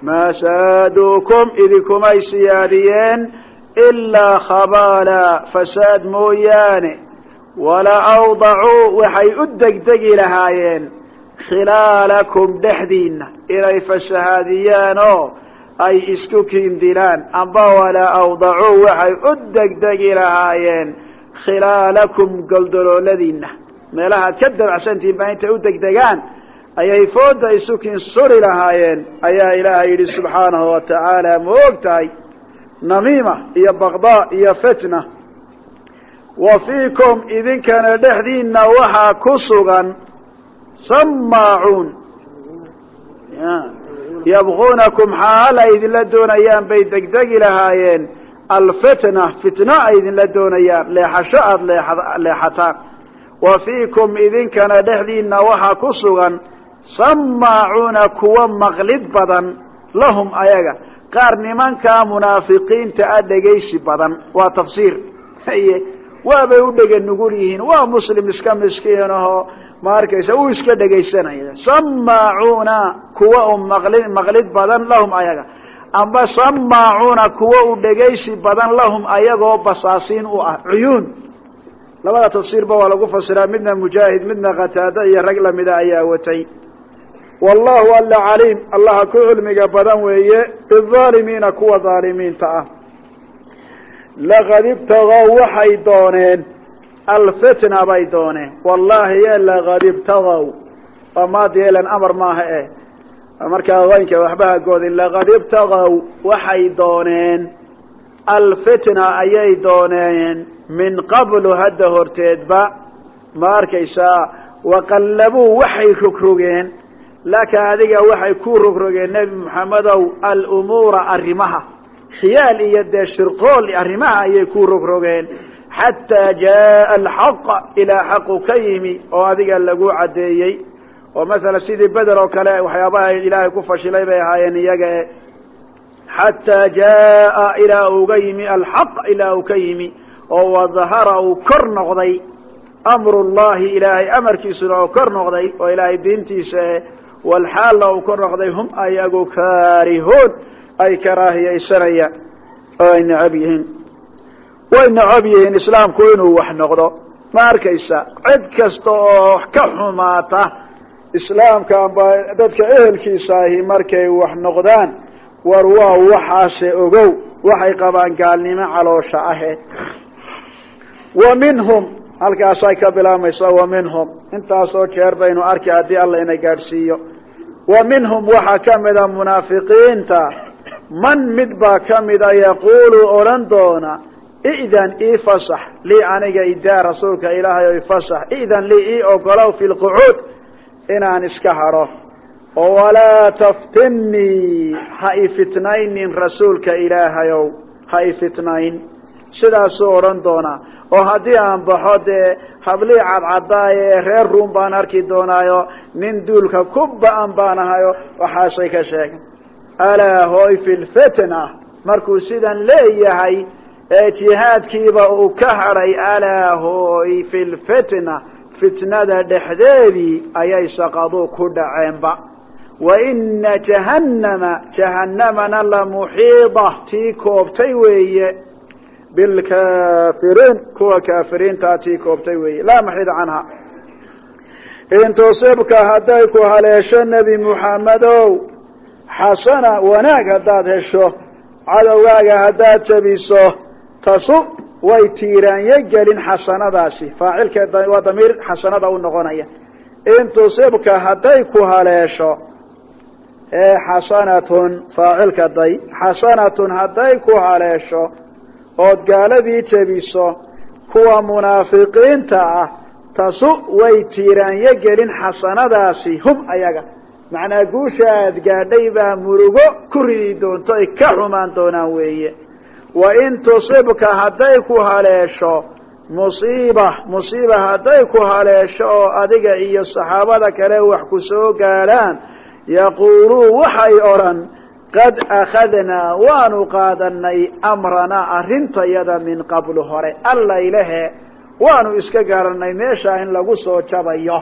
maa zaaduukum idinkumay siyaadiyeen ilaa khabaala fasaad mooyaane wala awdacuu waxay u degdegi lahaayeen khilaalakum dhexdiina inay fasahaadiyaan ay isku kiindilaan amba wala awdacuu waxay u degdegi lahaayeen khilaalakum goldolooladiina meelahaad ka dabacsantihiin baa intay u degdegaan ayay fooda isu kiinsuri lahaayeen. Ayaa ilaahay yidhi subxaanahu wa tacaala ma og namiima iyo baqdaa iyo fitna. Wa fiikum idinkana dhexdiina waxaa ku sugan samaacuun yabquunakum xaal ay idinla doonayaan bay degdegi lahaayeen. Alfitna fitno ay idinla doonayaan. Leexasho aada leexataan wa fiikum idinkana dhexdiina waxaa ku sugan samaacuuna kuwa maqlid badan lahum ayaga. Qaar nimankaa munaafiqiinta a dhegaysi badan. Waa tafsiir. Waabay u dhega nugul yihiin. Waa muslim iska miskiin ahoo ma arkaysa uu iska dhegaysanaya. Samaacuuna kuwa u maqlid maqlid badan lahum ayaga. Amba samaacuuna kuwa u dhegaysi badan lahum ayagoo basaasiin u ah. Cuyuun. Labada tafsiirba waa lagu fasiraa midna mujaahid midna qataada iyo rag lamida ayaa watay. Wallahu alla caliim. Allaha ku cilmiga badan weeye. Bizaalimiina kuwa dhaalimiinta ah. Laqad ibtagaw waxay dooneen alfitna bay dooneen wallahi ye laqad ibtagaw amaad yeelan amar maaha eh markaa haynka waxba hagoodin laqad ibtagaw waxay dooneen alfitna ayay dooneen min qablu hadda horteedba ma arkaysaa waqallabuu waxay rogrogeen laka adiga waxay ku rogrogeen nebi moxamedow alumuura arrimaha khiyaal iyo dee shirqool arrimaha xataa jaaa alxaq ilaa xaqu ka yimi oo adiga lagu caddeeyey oo masala sidii beder oo kale waxyaabaha ilaahay ku fashilay bay ahaayeen iyaga e xataa jaaa ilaa uga yimi alxaq ilaa uu ka yimi oo wadahara uu kor noqday amru llahi ilaahay amarkiisuna oo kor noqday oo ilaahay diintiisa walxaalna uu kor noqday hum ayagu kaarihoon ay karaahiyaysanayaan way necab yihiin islaamku inuu wax noqdo. Ma arkaysa cid kasta oo ka xumaata islaamka amba dadka ehelkiisa ahi markay wax noqdaan war waa waxaase ogow waxay qabaan gaalnimo caloosha ahe. Wa minhum halkaasay ka bilaabmaysaa wa minhum. Intaasoo jeer baynu arki haddii alla ina gaadhsiiyo. Wa minhum waxaa ka mida munaafiqiinta. Man mid baa ka mida yaquulu odhan doona idan ii fasax lii aniga idaa rasuulka ilaahay o ifasax idan lii ii ogolow fi lqucuud inaan iska hadho oo walaa taftinnii ha ifitnaynin rasuulka ilaahayow ha ifitnayn sidaasuu odhan doonaa. Oo haddii aan baxo dee hablii cadcadaaye ee reer ruum baan arki doonaayo nin duulka ku ba'an baan ahayo waxaasay ka sheegay alaa hooy fi lfitna ee jihaadkiiba uu ka hadhay alaa hooy fi lfitna fitnada dhexdeedii ayay shaqadu ku dhaceenba. Wa ina jahannama jahannamana la muxiida tii koobtay weeye. Bilkaafiriin kuwa kaafiriintaa tii koobtay weeye. Laa maxiida canha. In tusibka hadday ku haleesho nebi muxammedow xasana wanaag haddaad hesho cadowgaaga haddaad jabiso tasu way tiiraanyo gelin xasanadaasi. Faacilka waa damiir xasanada u noqonaya. In tusibka hadday ku haleesho ee xasanatun faacilka day xasanatun hadday ku haleesho ood gaaladii jebiso kuwa munaafiqiinta ah tasu way tiiraanyo gelin xasanadaasi hum ayaga. Macnaa guusha aad gaadhay baa murugo ku ridi doonto ay ka xumaan doonaan weeye wa in tusibka hadday ku haleesho musiiba musiiba hadday ku haleesho oo adiga iyo saxaabada kale wax ku soo gaadhaan yaquuluu waxay odhan qad akhadnaa waanu qaadanay amranaa arrintayada min qablu hore. Alla ilahe waanu iska garanay meeshaa in lagu soo jabayo.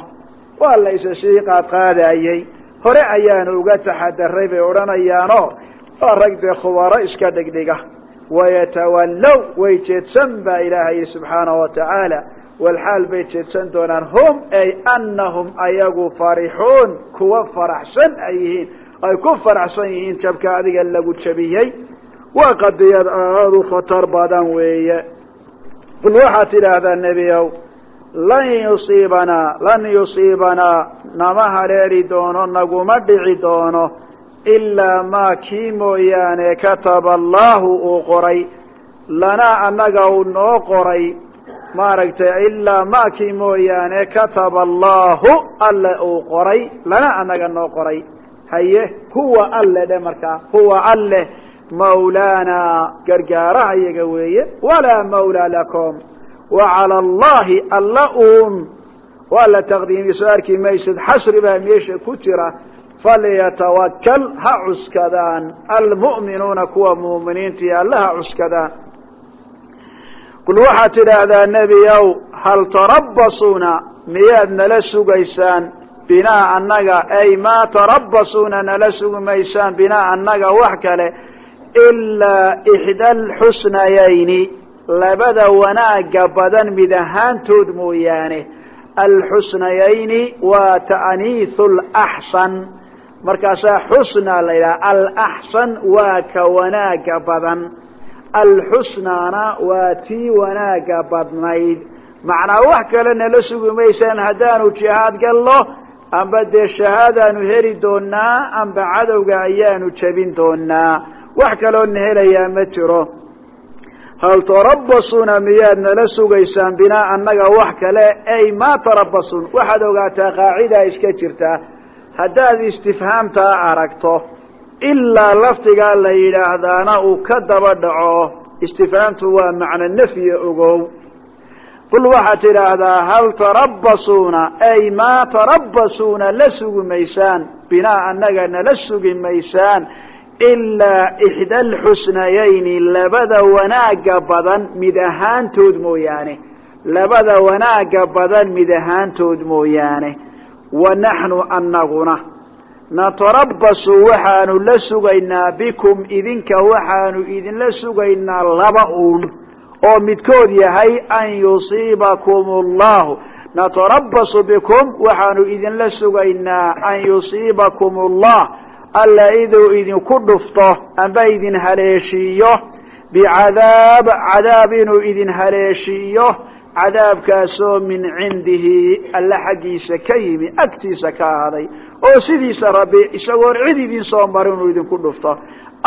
Waa la isa sii qaadqaadayey hore ayaanu uga taxadaray bay odhanayaanoo waa rag dee khubaro iska dhigdhiga wayatawallow way jeedsan baa ilaahay subxaanahu watacaala walxaal bay jeedsan doonaan hum ay anahum ayagu farixuun kuwa faraxsan ay yihiin ay ku faraxsan yihiin jabka adiga lagu jabiyey waa qadiyad aada u khatar badan weeye qul waxaad tidhaahdaa nebiow lan yusiibanaa lan yusiibanaa nama haleeli doono naguma dhici doono ilaa maa kii mooyaane kataba allaahu uu qoray lanaa annaga uu noo qoray maaragtay ilaa maa kii mooyaane kataba allaahu alle uu qoray lanaa annaga noo qoray haye huwa alle dhe markaa huwa alle mawlaanaa gargaaraha weeye walaa mawlaa lakum wa cala allahi alla uun waa la taqdiimiy soo arki maysid xasri baa meesha ku jira falyatawakal ha cuskadaan. almu'minuuna kuwa muuminiintii alle ha cuskadaan. qul waxaad tidhaahdaa nebiow hal tarabbasuuna miyaad nala sugaysaan binaa annaga ay maa tarabbasuuna nala sugi maysaan binaa annaga wax kale. ilaa ixda alxusnayayni labada wanaaga badan mid ahaantood mooyaane alxusnayayni waa ta'niihu laxsan markaasaa xusna la yidhaha alaxsan waa ka wanaaga badan. Alxusnaana waa tii wanaaga badnayd. Macnaa wax kale nala sugi maysaan haddaanu jihaad gallo amba dee shahaadaanu heli doonaa amba cadowga ayaanu jebin doonaa wax kaloona helayaa ma jiro. Hal tarabbasuuna miyaad nala sugaysaan binaa annaga wax kale? Ay maa tarabbasuun? Waxaad ogaataa qaacidaa iska jirtaa haddaad istifhaamtaa aragto ilaa lafdigaa la yidhaahdaana uu ka daba dhaco istifhaamtu waa macno nafyi ogow. Qul waxaad tidhaahdaa hal tarabbasuuna ay maa tarabbasuuna la sugi maysaan binaa annaga nala sugi maysaan ilaa ixda alxusnayayni labada wanaaga badan mid ahaantood mooyaane. Labada wanaaga badan mid ahaantood mooyaane wa naxnu annaguna. Natarabbasu waxaanu la sugaynaa bikum idinka waxaanu idinla sugaynaa laba uun oo midkood yahay an yusiibakum allahu natarabbasu bikum waxaanu idinla sugaynaa an yusiibakum allah alla iduu idinku dhufto amba idin haleeshiiyo. Bicadaab cadaab inuu idin haleeshiiyo cadaabkaasoo min cindihi alla xaggiisa ka yimi agtiisa ka ahaaday oo sidiisa rabbi isagoon cid idin soo marin inuu idinku dhufto.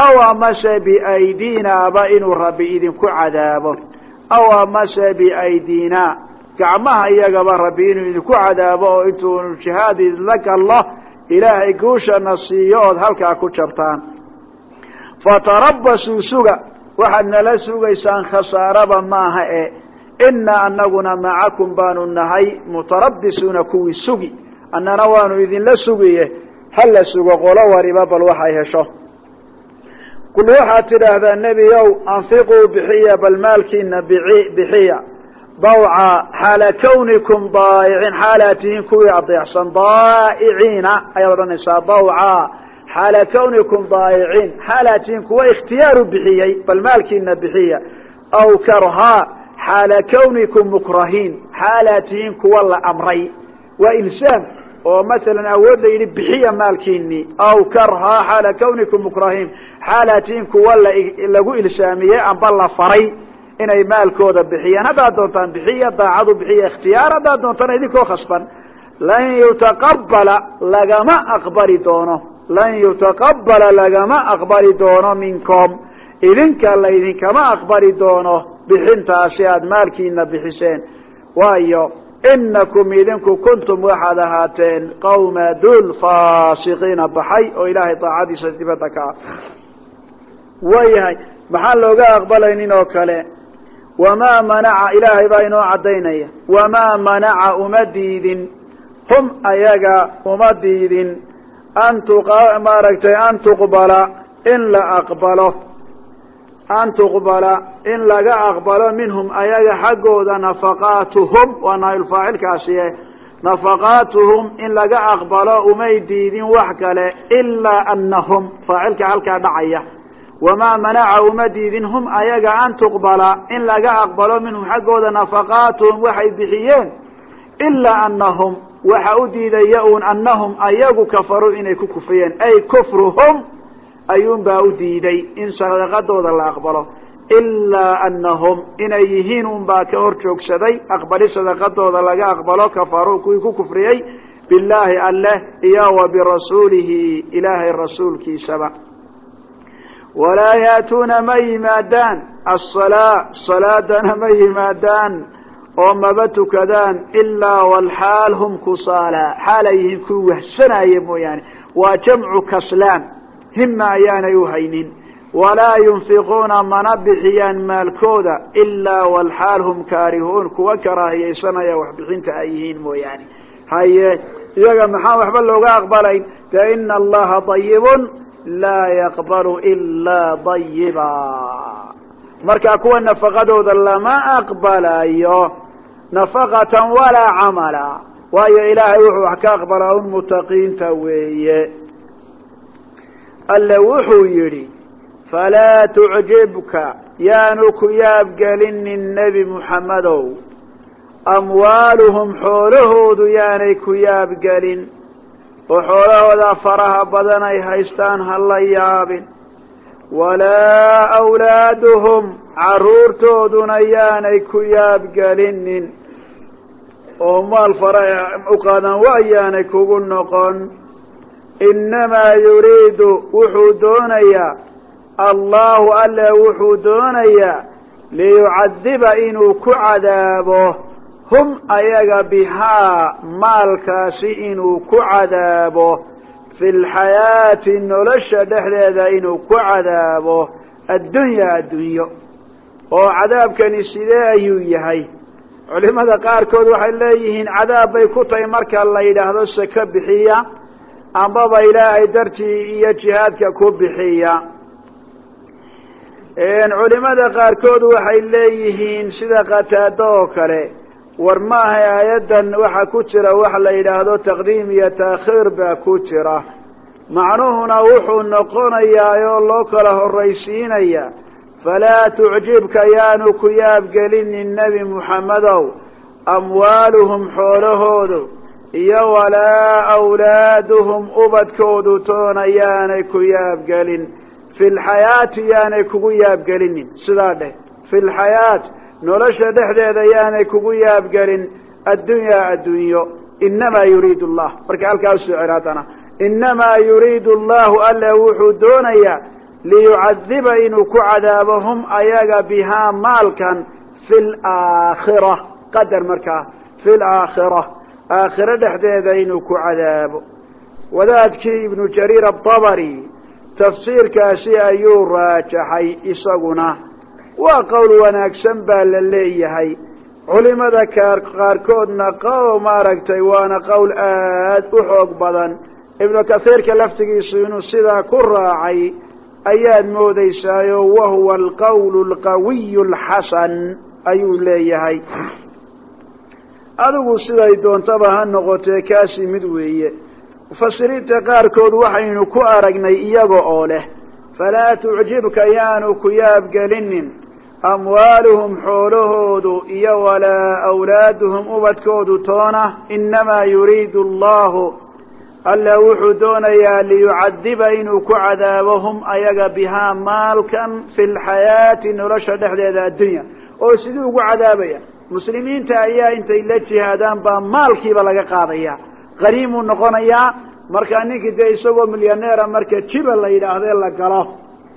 Aw amase biaydiinaaba inuu rabbi idinku cadaabo. Aw amase biaydina gacmaha iyagaba rabbi inuu idinku cadaabo oo intuunu jihaad idinla gallo ilaahay guushana siiyo ood halkaa ku jabtaan. Fatarabasuu suga waxaad nala sugaysaan khasaaraba maaha e inaa anaguna macakum baanu nahay mutarabisuuna kuwii sugi. Annana waanu idinla sugiye hala sugo qolo wariba bal waxay hesho. Kul waxaad tidhaahdaa nebiyow anfiquu bixiya bal maalkiina bixiya. Dawca xaala kawnikum daayiciin xaalaad kuwii adeecsan. Daa'iciina ayaad odhanaysaa dawca xaala kawnikum daayiciin xaalaad kuwa ikhtiyaaru bixiyey bal maalkiina bixiya. Aw karhaa xaala kawnikum mukrahiin xaalaad tihiin kuwa la amray waa ilsaam oo masalan awood la yidhi bixiya maalkiinii aw karhaa xaala kawnikum mukrahiin xaalaad tihiin kuwa lagu ilsaamiyey amba la faray inay maalkooda bixiyaan haddaad doontaan bixiya daacadu bixiya ikhtiyaar haddaad doontana idinkoo khasban lan yutaqabala lagama aqbali doono lan yutaqabala lagama aqbali doono minkum idinka laydinkama aqbali doono bixintaasi aada maalkiina bixiseen. Waayo inakum idinku kuntum waxaad ahaateen qawma dul faasiqiina baxay oo ilaahay daacadiisa dibadda ka ah. Waayahay maxaan looga aqbalaynin oo kale? Wamaa manaca ilaahay baa inoo caddaynaya. Wamaa manaca uma diidin. Hum ayaga uma diidin. An an in la aqbalo an tuqbala in laga aqbalo minhum ayaga xaggooda nafaqaatuhum waa naayulfaacilkaasiye nafaqaatuhum in laga aqbalo umay diidin wax kale ilaa anahum faacilka halkaa dhacaya wamaa manaca uma diidin hum ayaga an tuqbala in laga aqbalo minhum xaggooda nafaqaatuhum waxay bixiyeen ilaa anahum waxa u diidaya uun anahum ayagu kafaruu inay ku kufriyeen ay ayuunbaa u diiday in sadaqadooda la aqbalo ilaa anahum inay yihiin unbaa ka hor joogsaday aqbali sadaqadooda laga aqbalo kafaruu kuwii ku kufriyey bilaahi alleh iyo wa birasuulihi ilaahay rasuulkiisaba. Walaa yaatuuna ma yimaadaan asalaa salaadana ma yimaadaan oo maba tukadaan ilaa walxaal hum kusaala xaal ay yihiin kuwii wahsanaya mooyaane waa jamcu kaslaan hima ayaanay u haynin. Walaa yunfiquuna mana bixiyaan maalkooda ilaa walxaal hum kaarihuun. Kuwa karaahiyaysanaya waxbixinta ay yihiin mooyaane. Haye iyaga maxaan waxba looga aqbalayn. De ina allaha dayibun laa yaqbalu ilaa dayiba marka kuwa nafaqadooda lama aqbalayo nafaqatan walaa camala. Waayo ilaahay wuxuu wax ka aqbalaa un mutaqiinta weeye alle wuxuu yidhi falaa tucjibka yaanu ku yaabgelinin nebi muxammedow amwaaluhum xoolahoodu yaanay ku yaabgelin oo xoolahooda faraha badan ay haystaan ha la yaabin. Walaa awlaaduhum carruurtooduna yaanay ku yaabgelinin oo maal fara u qaadan wa yaanay kugu noqon innamaa yuriidu wuxuu doonayaa allahu alle wuxuu doonayaa liyucadiba inuu ku cadaabo hum ayaga bihaa maalkaasi inuu ku cadaabo fi lxayaati nolosha dhexdeeda inuu ku cadaabo addunya addunyo oo cadaabkani sidee ayuu yahay culimada qaarkood waxay leeyihiin cadaab bay ku tahay marka la yidhaahdo seke bixiya ambaba ilaahay dartii iyo jihaadka ku bixiya. Culimada qaarkood waxay leeyihiin sida qataado oo kale. War maaha aayaddan waxa ku jira wax la yidhaahdo taqdiim iyo taakhiir baa ku jira. Macnuhuna wuxuu noqonayaa oo loo kala horraysiinaya. Falaa tucjibka yaanu ku yaabgelinin nebi muxammedow amwaaluhum xoolahoodu iyo walaa awlaaduhum ubadkoodu toona yaanay ku yaabgelin. Fi lxayaati yaanay kugu yaabgelinin sidaa dheh fi lxayaat nolosha dhexdeeda yaanay kugu yaabgelin. Addunyaa addunyo inamaa yuriid allah marka halkaa u soo innamaa yuriidu allahu alle wuxuu doonayaa liyucadiba inuu ku cadaabo hum ayaga bihaa maalkan fi laakhira qadar markaa. Fi laakhira aakhiro dhexdeeda inuu ku cadaabo. Wadaadkii ibnu jariir adabari tafsiirkaasi ayuu raajaxay isaguna. Waa qowl wanaagsan baa la leeyahay. Culimada qaarkoodna qow maaragtay waana qowl aad u xoog badan. Ibnu kasiirka laftigiisu inuu sidaa ku raacay ayaad moodaysaayo wahuwa alqowl alqawiy alxasan ayuu leeyahay adigu siday doontaba ha noqotee kaasi mid weeye. Mufasiriinta qaarkood waxaynu ku aragnay iyaga oo leh falaa tucjibka yaanu ku yaabgelinin. Amwaaluhum xoolahoodu iyo walaa awlaaduhum ubadkoodu toona innamaa yuriidu allahu alla wuxuu doonayaa liyucadiba inuu ku cadaabo hum ayaga bihaa maalkan fi lxayaati nolosha dhexdeeda addunya oo siduu ugu cadaabaya muslimiinta ayaa intay la jihaadaan baa maalkiiba laga qaadaya. Qaniimuu noqonayaa markaa ninkii dee isagoo milyaneera marka jiba la yidhaahdee la galo.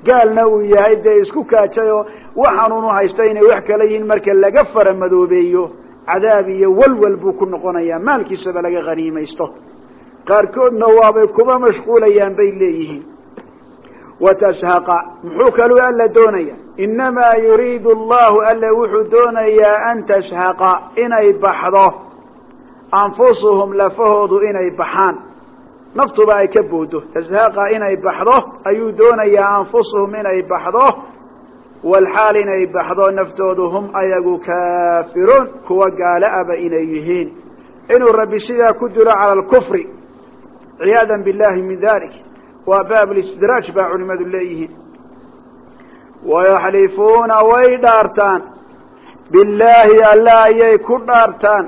Gaalna uu yahay dee isku kaajayoo waxaanunu haysta inay wax kala yihiin marka laga faramadoobeeyo cadaab iyo walwal buu ku noqonayaa maalkiisaba laga haniimaysto qaarkoodna waabay kuba mashquulayaan bay leeyihiin watashhaqa muxuu kaluu alla doonaya innamaa yuriidu allahu alle wuxuu doonayaa an tashhaqa inay baxdo anfusuhum lafahoodu inay baxaan naftuba ay ka boodo tashhaqa inay baxdo ayuu doonayaa anfusuhum inay baxdo walxaal inay baxdo naftoodu hum ayagu kaafiruun kuwa gaala aba inay yihiin inuu rabbi sidaa ku dilo cala alkufri ciyaada billahi min dalik waa baab listidraaj baa culimadu leeyihiin. Wayaxlifuuna way dhaartaan. Billaahi alla ayay ku dhaartaan.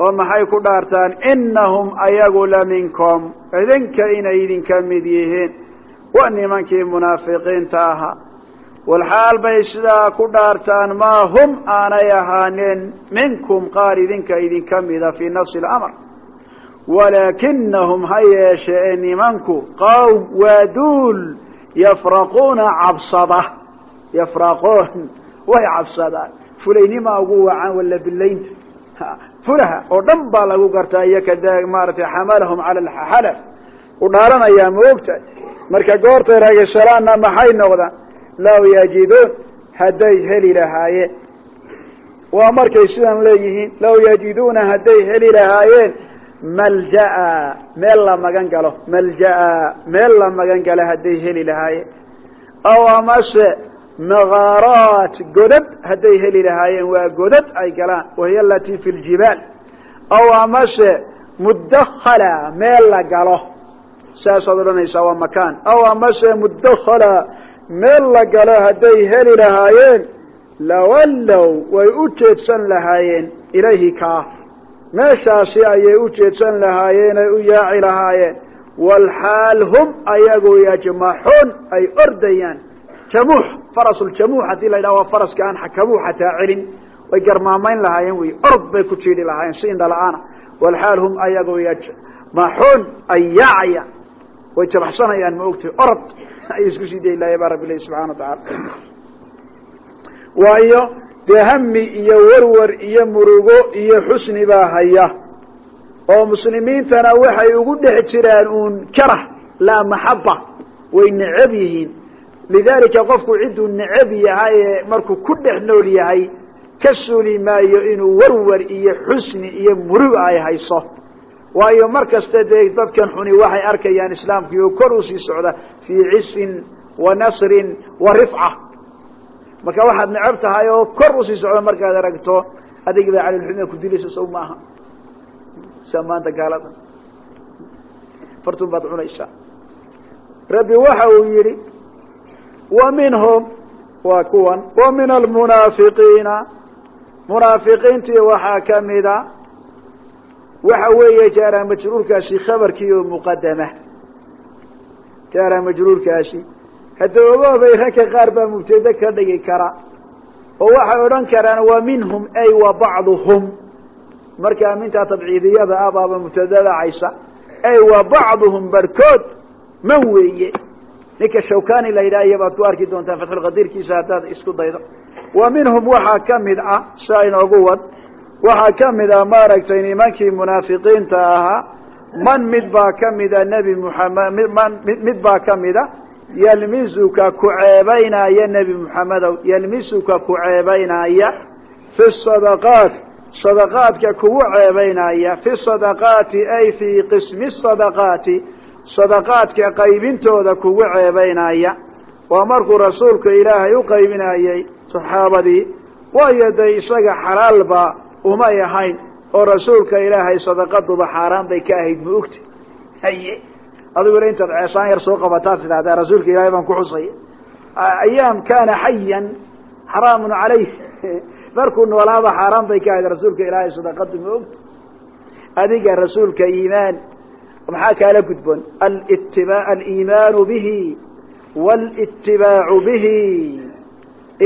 Oo maxay ku dhaartaan? Inahum ayagu la minkum. Idinka inay idinka mid yihiin. Waa nimankii munaafiqiinta ahaa. Walxaal bay sidaa ku dhaartaan maa hum aanay ahaaneen minkum qaar idinka idinka mida fii nafsi اlamr walaakinahum ha yeeshee nimanku qowm waa duul yafraquuna cabsada yafraquun way cabsadaan fulaynima ugu wacan wala bilaynta fulaha oo dhan baa lagu gartaa iyo kada maaratay xamalahum cala alxalaf u dhaaranayaa ma ogtahay marka goortay raagashalaanna maxay noqdaan law yajiduun hadday heli lahaayeen waa markay sidan leeyihiin law yajiduuna hadday heli lahaayeen malja'a meel la magan galo. Malja'a meel la magan galo hadday heli lahaayeen aw amase makaaraat godad hadday heli lahaayeen waa godad ay galaan. Wahiy alatii fi ljibaal. Aw amase mudakhala meel la galo. Saasaad odhanaysaa waa makaan. Aw amase mudakhala meel la galo hadday heli lahaayeen lawallow way u jeedsan lahaayeen ilayhi kaa meeshaasi ayay u jeedsan lahaayeen ay u yaaci lahaayeen. Walxaal hum ayagu yajmaxuun ay ordayaan. Jamuux farasuljamuux haddii la waa faraska aan xakamuux hataa celin. Way garmaamayn lahaayeen wey orod bay ku jiidhi lahaayeen si indhala-aana walxaal hum ayagu yajmaxuun ay yaacayaan. Way jabaxsanayaan ma ogtahay orod ay isku sii dayi lahayen baa rabbi ilahi subxana wa tacaala. Waayo dee hami iyo warwar iyo murugo iyo xusni baa haya. oo muslimiintana waxay ugu dhex jiraan uun karah laa maxaba way necab yihiin. Lidalika qofku cidduu necab yahay ee markuu ku dhex nool yahay ka suuli maayo inuu warwar iyo xusni iyo murugo ay hayso. Waayo mar kasta dee dadkan xuni waxay arkayaan islaamkii oo kor u sii socda fii cisin wa nasrin wa rifca marka waxaad necab tahay oo kor u sii socda markaad aragto adig baa calilxume ku dilaysa saw maaha. Sa maanta gaalada. Fartun baad cunaysaa. Rabbi waxa uu yidhi wa minhum waa kuwan wa min almunaafiqiina munaafiqiintii waxaa kamida waxa weeye jaara majruurkaasi khabarkii oo muqadama jaara majruurkaasi hadda ogoobay ragka qaar baa mubtade ka dhigi kara oo waxay odhan karaan wa minhum ay wa bacduhum. Markaa mintaa tabciidiyada ah baaba mubtadadacaysa ay wa bacduhum barhkood man weeye. Ninka shawkani la yidhaha baad ku arki doontaan fatxulqadiirkiisa haddaad isku daydo. Wa minhum waxaa ka mid ah sia inoogu wad waxaa ka mid ah maaragtay nimankii munaafiqiinta ahaa man mid baa ka mida nebi muxamed mid baa ka mida yalmisuka ku ceebaynaya nebi muxamedow yalmisuka ku ceebaynaya fi sadaqaat sadaqaadka kugu ceebaynaya fi sadaqaati ay fii qismi sadaqaati sadaqaadka qaybintooda kugu ceebaynaya. Waa markuu rasuulka ilaahay u qaybinayey saxaabadii waayo dee isaga xalaalba umay ahayn oo rasuulka ilaahay sadaqaduba xaaraan bay ka ahayd ma ogti? Haye adiguna intaad ceesaan yar soo qabataad tidhahdaa rasuulka ilaahay baan ku xusaya ayaam kaana xayan xaraamun calayh markuu noolaaba xaaraan bay ka ahayd rasuulka ilaahay sadaqadu ma ogti adiga rasuulka iimaan maxaa kaala gudboon? Aliimaanu bihi walitibaacu bihi.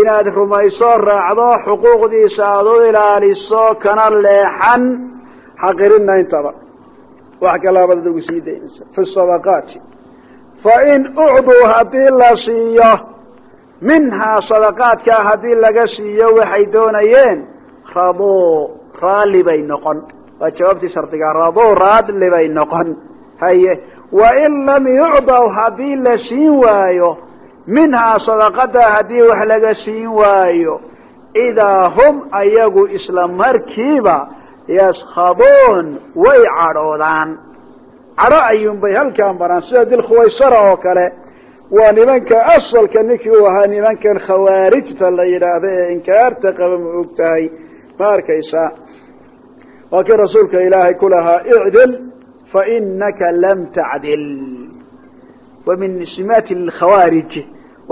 Inaad rumayso raacdo xuquuqdiisa aada u ilaaliso kana leexan xaqirina intaba wax kalaabad ugu sii daynaysa fi sadaqaati. Fain ucduu haddii la siiyo minhaa sadaqaadkaa haddii laga siiyo waxay doonayeen raduu raalli bay noqon. Waa jawaabtii shardiga raduu raadli bay noqon. Haye wain lam yucdaw haddii la siin waayo minhaa sadaqada haddii wax laga siin waayo idaa hum ayagu isla markiiba yaskhaduun way cadhoodaan. Cadho ayuunbay halkaan baraan sida dilkhuwaysara oo kale. Waa nimanka asalka ninkii u ahaa nimankan khawaarijta la yidhaahdo ee inkaarta qaba ma og tahay. Ma arkaysaa? Waa kii rasuulka ilaahay ku lahaa icdil fainaka lam tacdil. Wa min simaati lkhawaarij.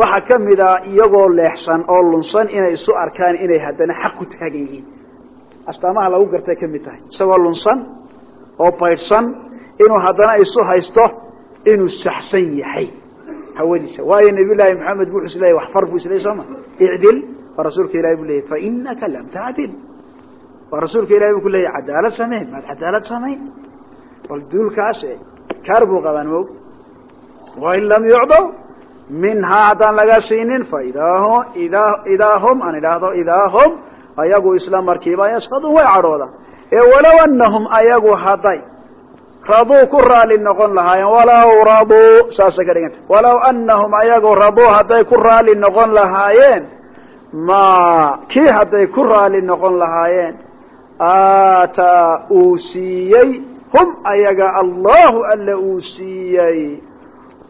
Waxaa ka mid a iyagoo leexsan oo lunsan inay isu arkaan inay haddana xaq ku taagan yihiin astaamaha lagu gartay ka mid tahay. Isagoo lunsan oo baydhsan inuu haddana isu haysto inuu saxsan yahay. Hawadiisa. Waayo nabiy llaahi maxamed bu is leeyay wax far buu isleeyay sooma icdil. Waa rasuulka ilahi bu leeyay fainaka lam tacdil waa rasuulka ilahi bu ku leeyay cadaalad samayn maad cadaalad samayn. Bal duulkaas kaar buu qabaan mog wain lam yucdaw minhaa haddaan laga siinin idaa idaa hum aan idhaahdo idaa hum ayagu isla markiiba yaskadun way cadhoodaan ee walow anahum ayagu hadday raduu ku raali noqon lahaayeen walaw raduu saasay ka dhiganta walow anahum ayagu raduu hadday ku raali noqon lahaayeen ma kii hadday ku raali noqon lahaayeen aataa uu siiyey hum ayaga allahu alla uu siiyey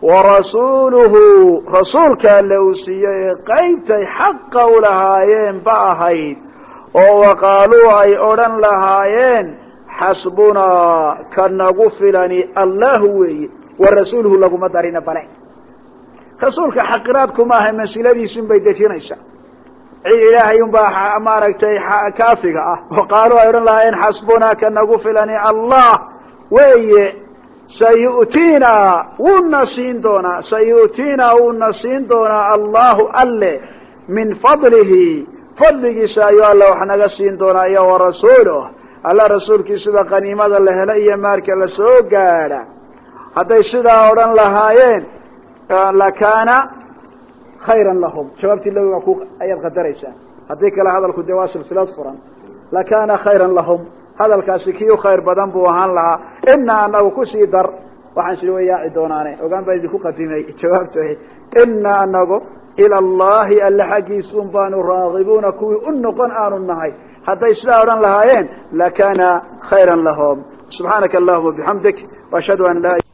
warasuuluhu rasuulka alle uu siiyey qaybtay xaqa u lahaayeen ba ahayd oo waqaaluu ay odhan lahaayeen xasbunaa ka nagu filani allahu weeye wa rasuuluhu laguma darina bale. Rasuulka xaqiraadku maaha mansiladiisun bay dejinaysaa. Cid ilaahay unbaa maaragtay kaafiga ah. Waqaaluu ay odhan lahaayeen xasbunaa ka nagu filani allah weeye sayu'tiina wuuna siin doonaa sayu'tiina wuuna siin doonaa allahu alle min fadlihi fadligiisa ayuu alla wax naga siin doonaa iyo warasuuluh alla rasuulkiisuba qaniimada la helo iyo maarka la soo gaadha. Hadday sidaa odhan lahaayeen lakaana khayran lahum. Jawaabtii lawiga ku ayaad qadaraysaa. Haddii kale hadalku dee waa silsilad furan. Lakaana khayran lahum. Hadalkaasi kii u khayr badan buu ahaan lahaa. Inaa anagu ku sii dar. Waxaan sii way yaaci doonaane. Ogaan baan idinku qadimay. Jawaabto inaa anagu ila allahi alle xaggiisa un baanu raagibuuna kuwii u noqon aanu nahay. Hadday sidaa odhan lahaayeen lakana khayra lahum. Subxaanaka allahuma bixamdik ashhadu an laa